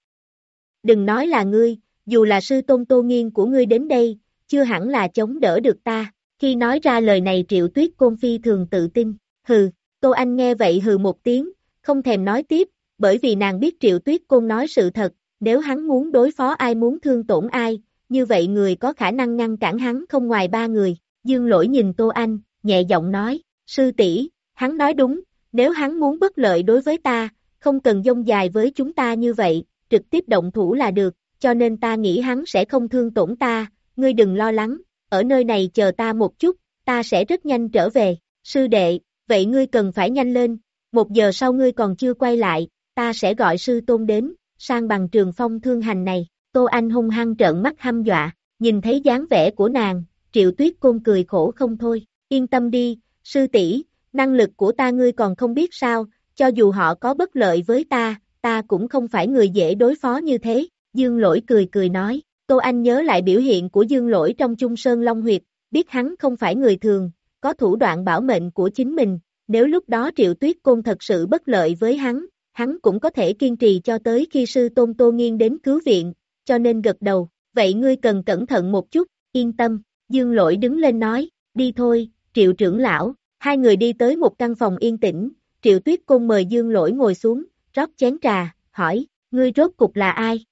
Đừng nói là ngươi, dù là sư tôn tô nghiên của ngươi đến đây, chưa hẳn là chống đỡ được ta, khi nói ra lời này triệu tuyết côn phi thường tự tin, hừ, tô anh nghe vậy hừ một tiếng, không thèm nói tiếp, bởi vì nàng biết triệu tuyết côn nói sự thật, nếu hắn muốn đối phó ai muốn thương tổn ai, như vậy người có khả năng ngăn cản hắn không ngoài ba người. Dương lỗi nhìn Tô Anh, nhẹ giọng nói, sư tỷ hắn nói đúng, nếu hắn muốn bất lợi đối với ta, không cần dông dài với chúng ta như vậy, trực tiếp động thủ là được, cho nên ta nghĩ hắn sẽ không thương tổn ta, ngươi đừng lo lắng, ở nơi này chờ ta một chút, ta sẽ rất nhanh trở về, sư đệ, vậy ngươi cần phải nhanh lên, một giờ sau ngươi còn chưa quay lại, ta sẽ gọi sư tôn đến, sang bằng trường phong thương hành này, Tô Anh hung hăng trợn mắt hăm dọa, nhìn thấy dáng vẻ của nàng, triệu tuyết côn cười khổ không thôi, yên tâm đi, sư tỷ năng lực của ta ngươi còn không biết sao, cho dù họ có bất lợi với ta, ta cũng không phải người dễ đối phó như thế, Dương Lỗi cười cười nói, Tô Anh nhớ lại biểu hiện của Dương Lỗi trong Trung Sơn Long Huyệt, biết hắn không phải người thường, có thủ đoạn bảo mệnh của chính mình, nếu lúc đó Triệu Tuyết Côn thật sự bất lợi với hắn, hắn cũng có thể kiên trì cho tới khi sư tôn Tô Nghiên đến cứu viện, cho nên gật đầu, vậy ngươi cần cẩn thận một chút, yên tâm, Dương Lỗi đứng lên nói, đi thôi, Triệu trưởng lão, hai người đi tới một căn phòng yên tĩnh, Triệu Tuyết Côn mời Dương Lỗi ngồi xuống, rót chén trà, hỏi, ngươi rốt cục là ai?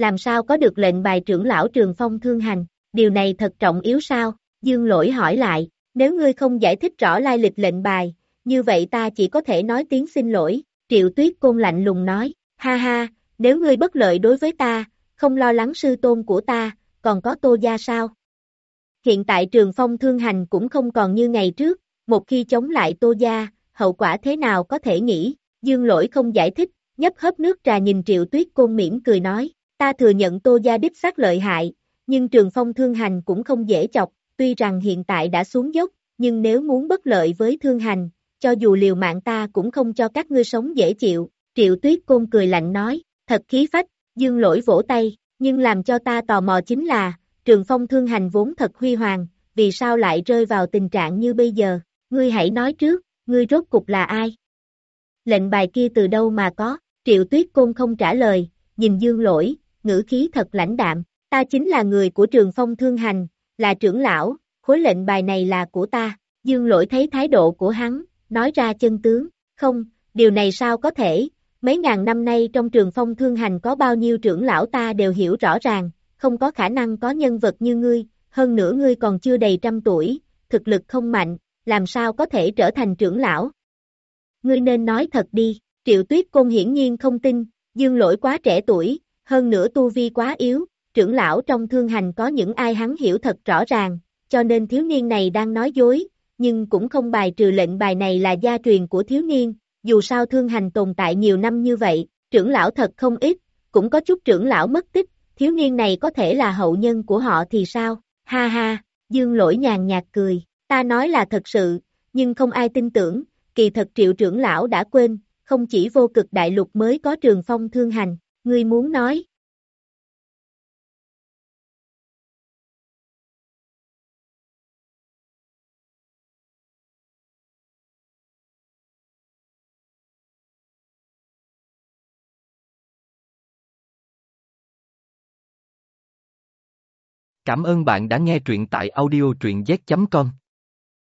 Làm sao có được lệnh bài trưởng lão trường phong thương hành, điều này thật trọng yếu sao? Dương Lỗi hỏi lại, nếu ngươi không giải thích rõ lai lịch lệnh bài, như vậy ta chỉ có thể nói tiếng xin lỗi, Triệu Tuyết Côn lạnh lùng nói, ha ha, nếu ngươi bất lợi đối với ta, không lo lắng sư tôn của ta, còn có tô gia sao? Hiện tại trường phong thương hành cũng không còn như ngày trước, một khi chống lại tô gia, hậu quả thế nào có thể nghĩ, dương lỗi không giải thích, nhấp hớp nước trà nhìn triệu tuyết côn mỉm cười nói, ta thừa nhận tô gia đích xác lợi hại, nhưng trường phong thương hành cũng không dễ chọc, tuy rằng hiện tại đã xuống dốc, nhưng nếu muốn bất lợi với thương hành, cho dù liều mạng ta cũng không cho các ngươi sống dễ chịu, triệu tuyết côn cười lạnh nói, thật khí phách, dương lỗi vỗ tay, nhưng làm cho ta tò mò chính là, trường phong thương hành vốn thật huy hoàng, vì sao lại rơi vào tình trạng như bây giờ, ngươi hãy nói trước, ngươi rốt cục là ai? Lệnh bài kia từ đâu mà có, triệu tuyết côn không trả lời, nhìn dương lỗi, ngữ khí thật lãnh đạm, ta chính là người của trường phong thương hành, là trưởng lão, khối lệnh bài này là của ta, dương lỗi thấy thái độ của hắn, nói ra chân tướng, không, điều này sao có thể, mấy ngàn năm nay trong trường phong thương hành có bao nhiêu trưởng lão ta đều hiểu rõ ràng, không có khả năng có nhân vật như ngươi, hơn nữa ngươi còn chưa đầy trăm tuổi, thực lực không mạnh, làm sao có thể trở thành trưởng lão. ngươi nên nói thật đi, triệu tuyết côn hiển nhiên không tin, dương lỗi quá trẻ tuổi, hơn nữa tu vi quá yếu, trưởng lão trong thương hành có những ai hắn hiểu thật rõ ràng, cho nên thiếu niên này đang nói dối, nhưng cũng không bài trừ lệnh bài này là gia truyền của thiếu niên, dù sao thương hành tồn tại nhiều năm như vậy, trưởng lão thật không ít, cũng có chút trưởng lão mất tích, thiếu niên này có thể là hậu nhân của họ thì sao, ha ha, dương lỗi nhàn nhạt cười, ta nói là thật sự, nhưng không ai tin tưởng, kỳ thật triệu trưởng lão đã quên, không chỉ vô cực đại lục mới có trường phong thương hành, ngươi muốn nói. Cảm ơn bạn đã nghe truyện tại audio truyện z.com.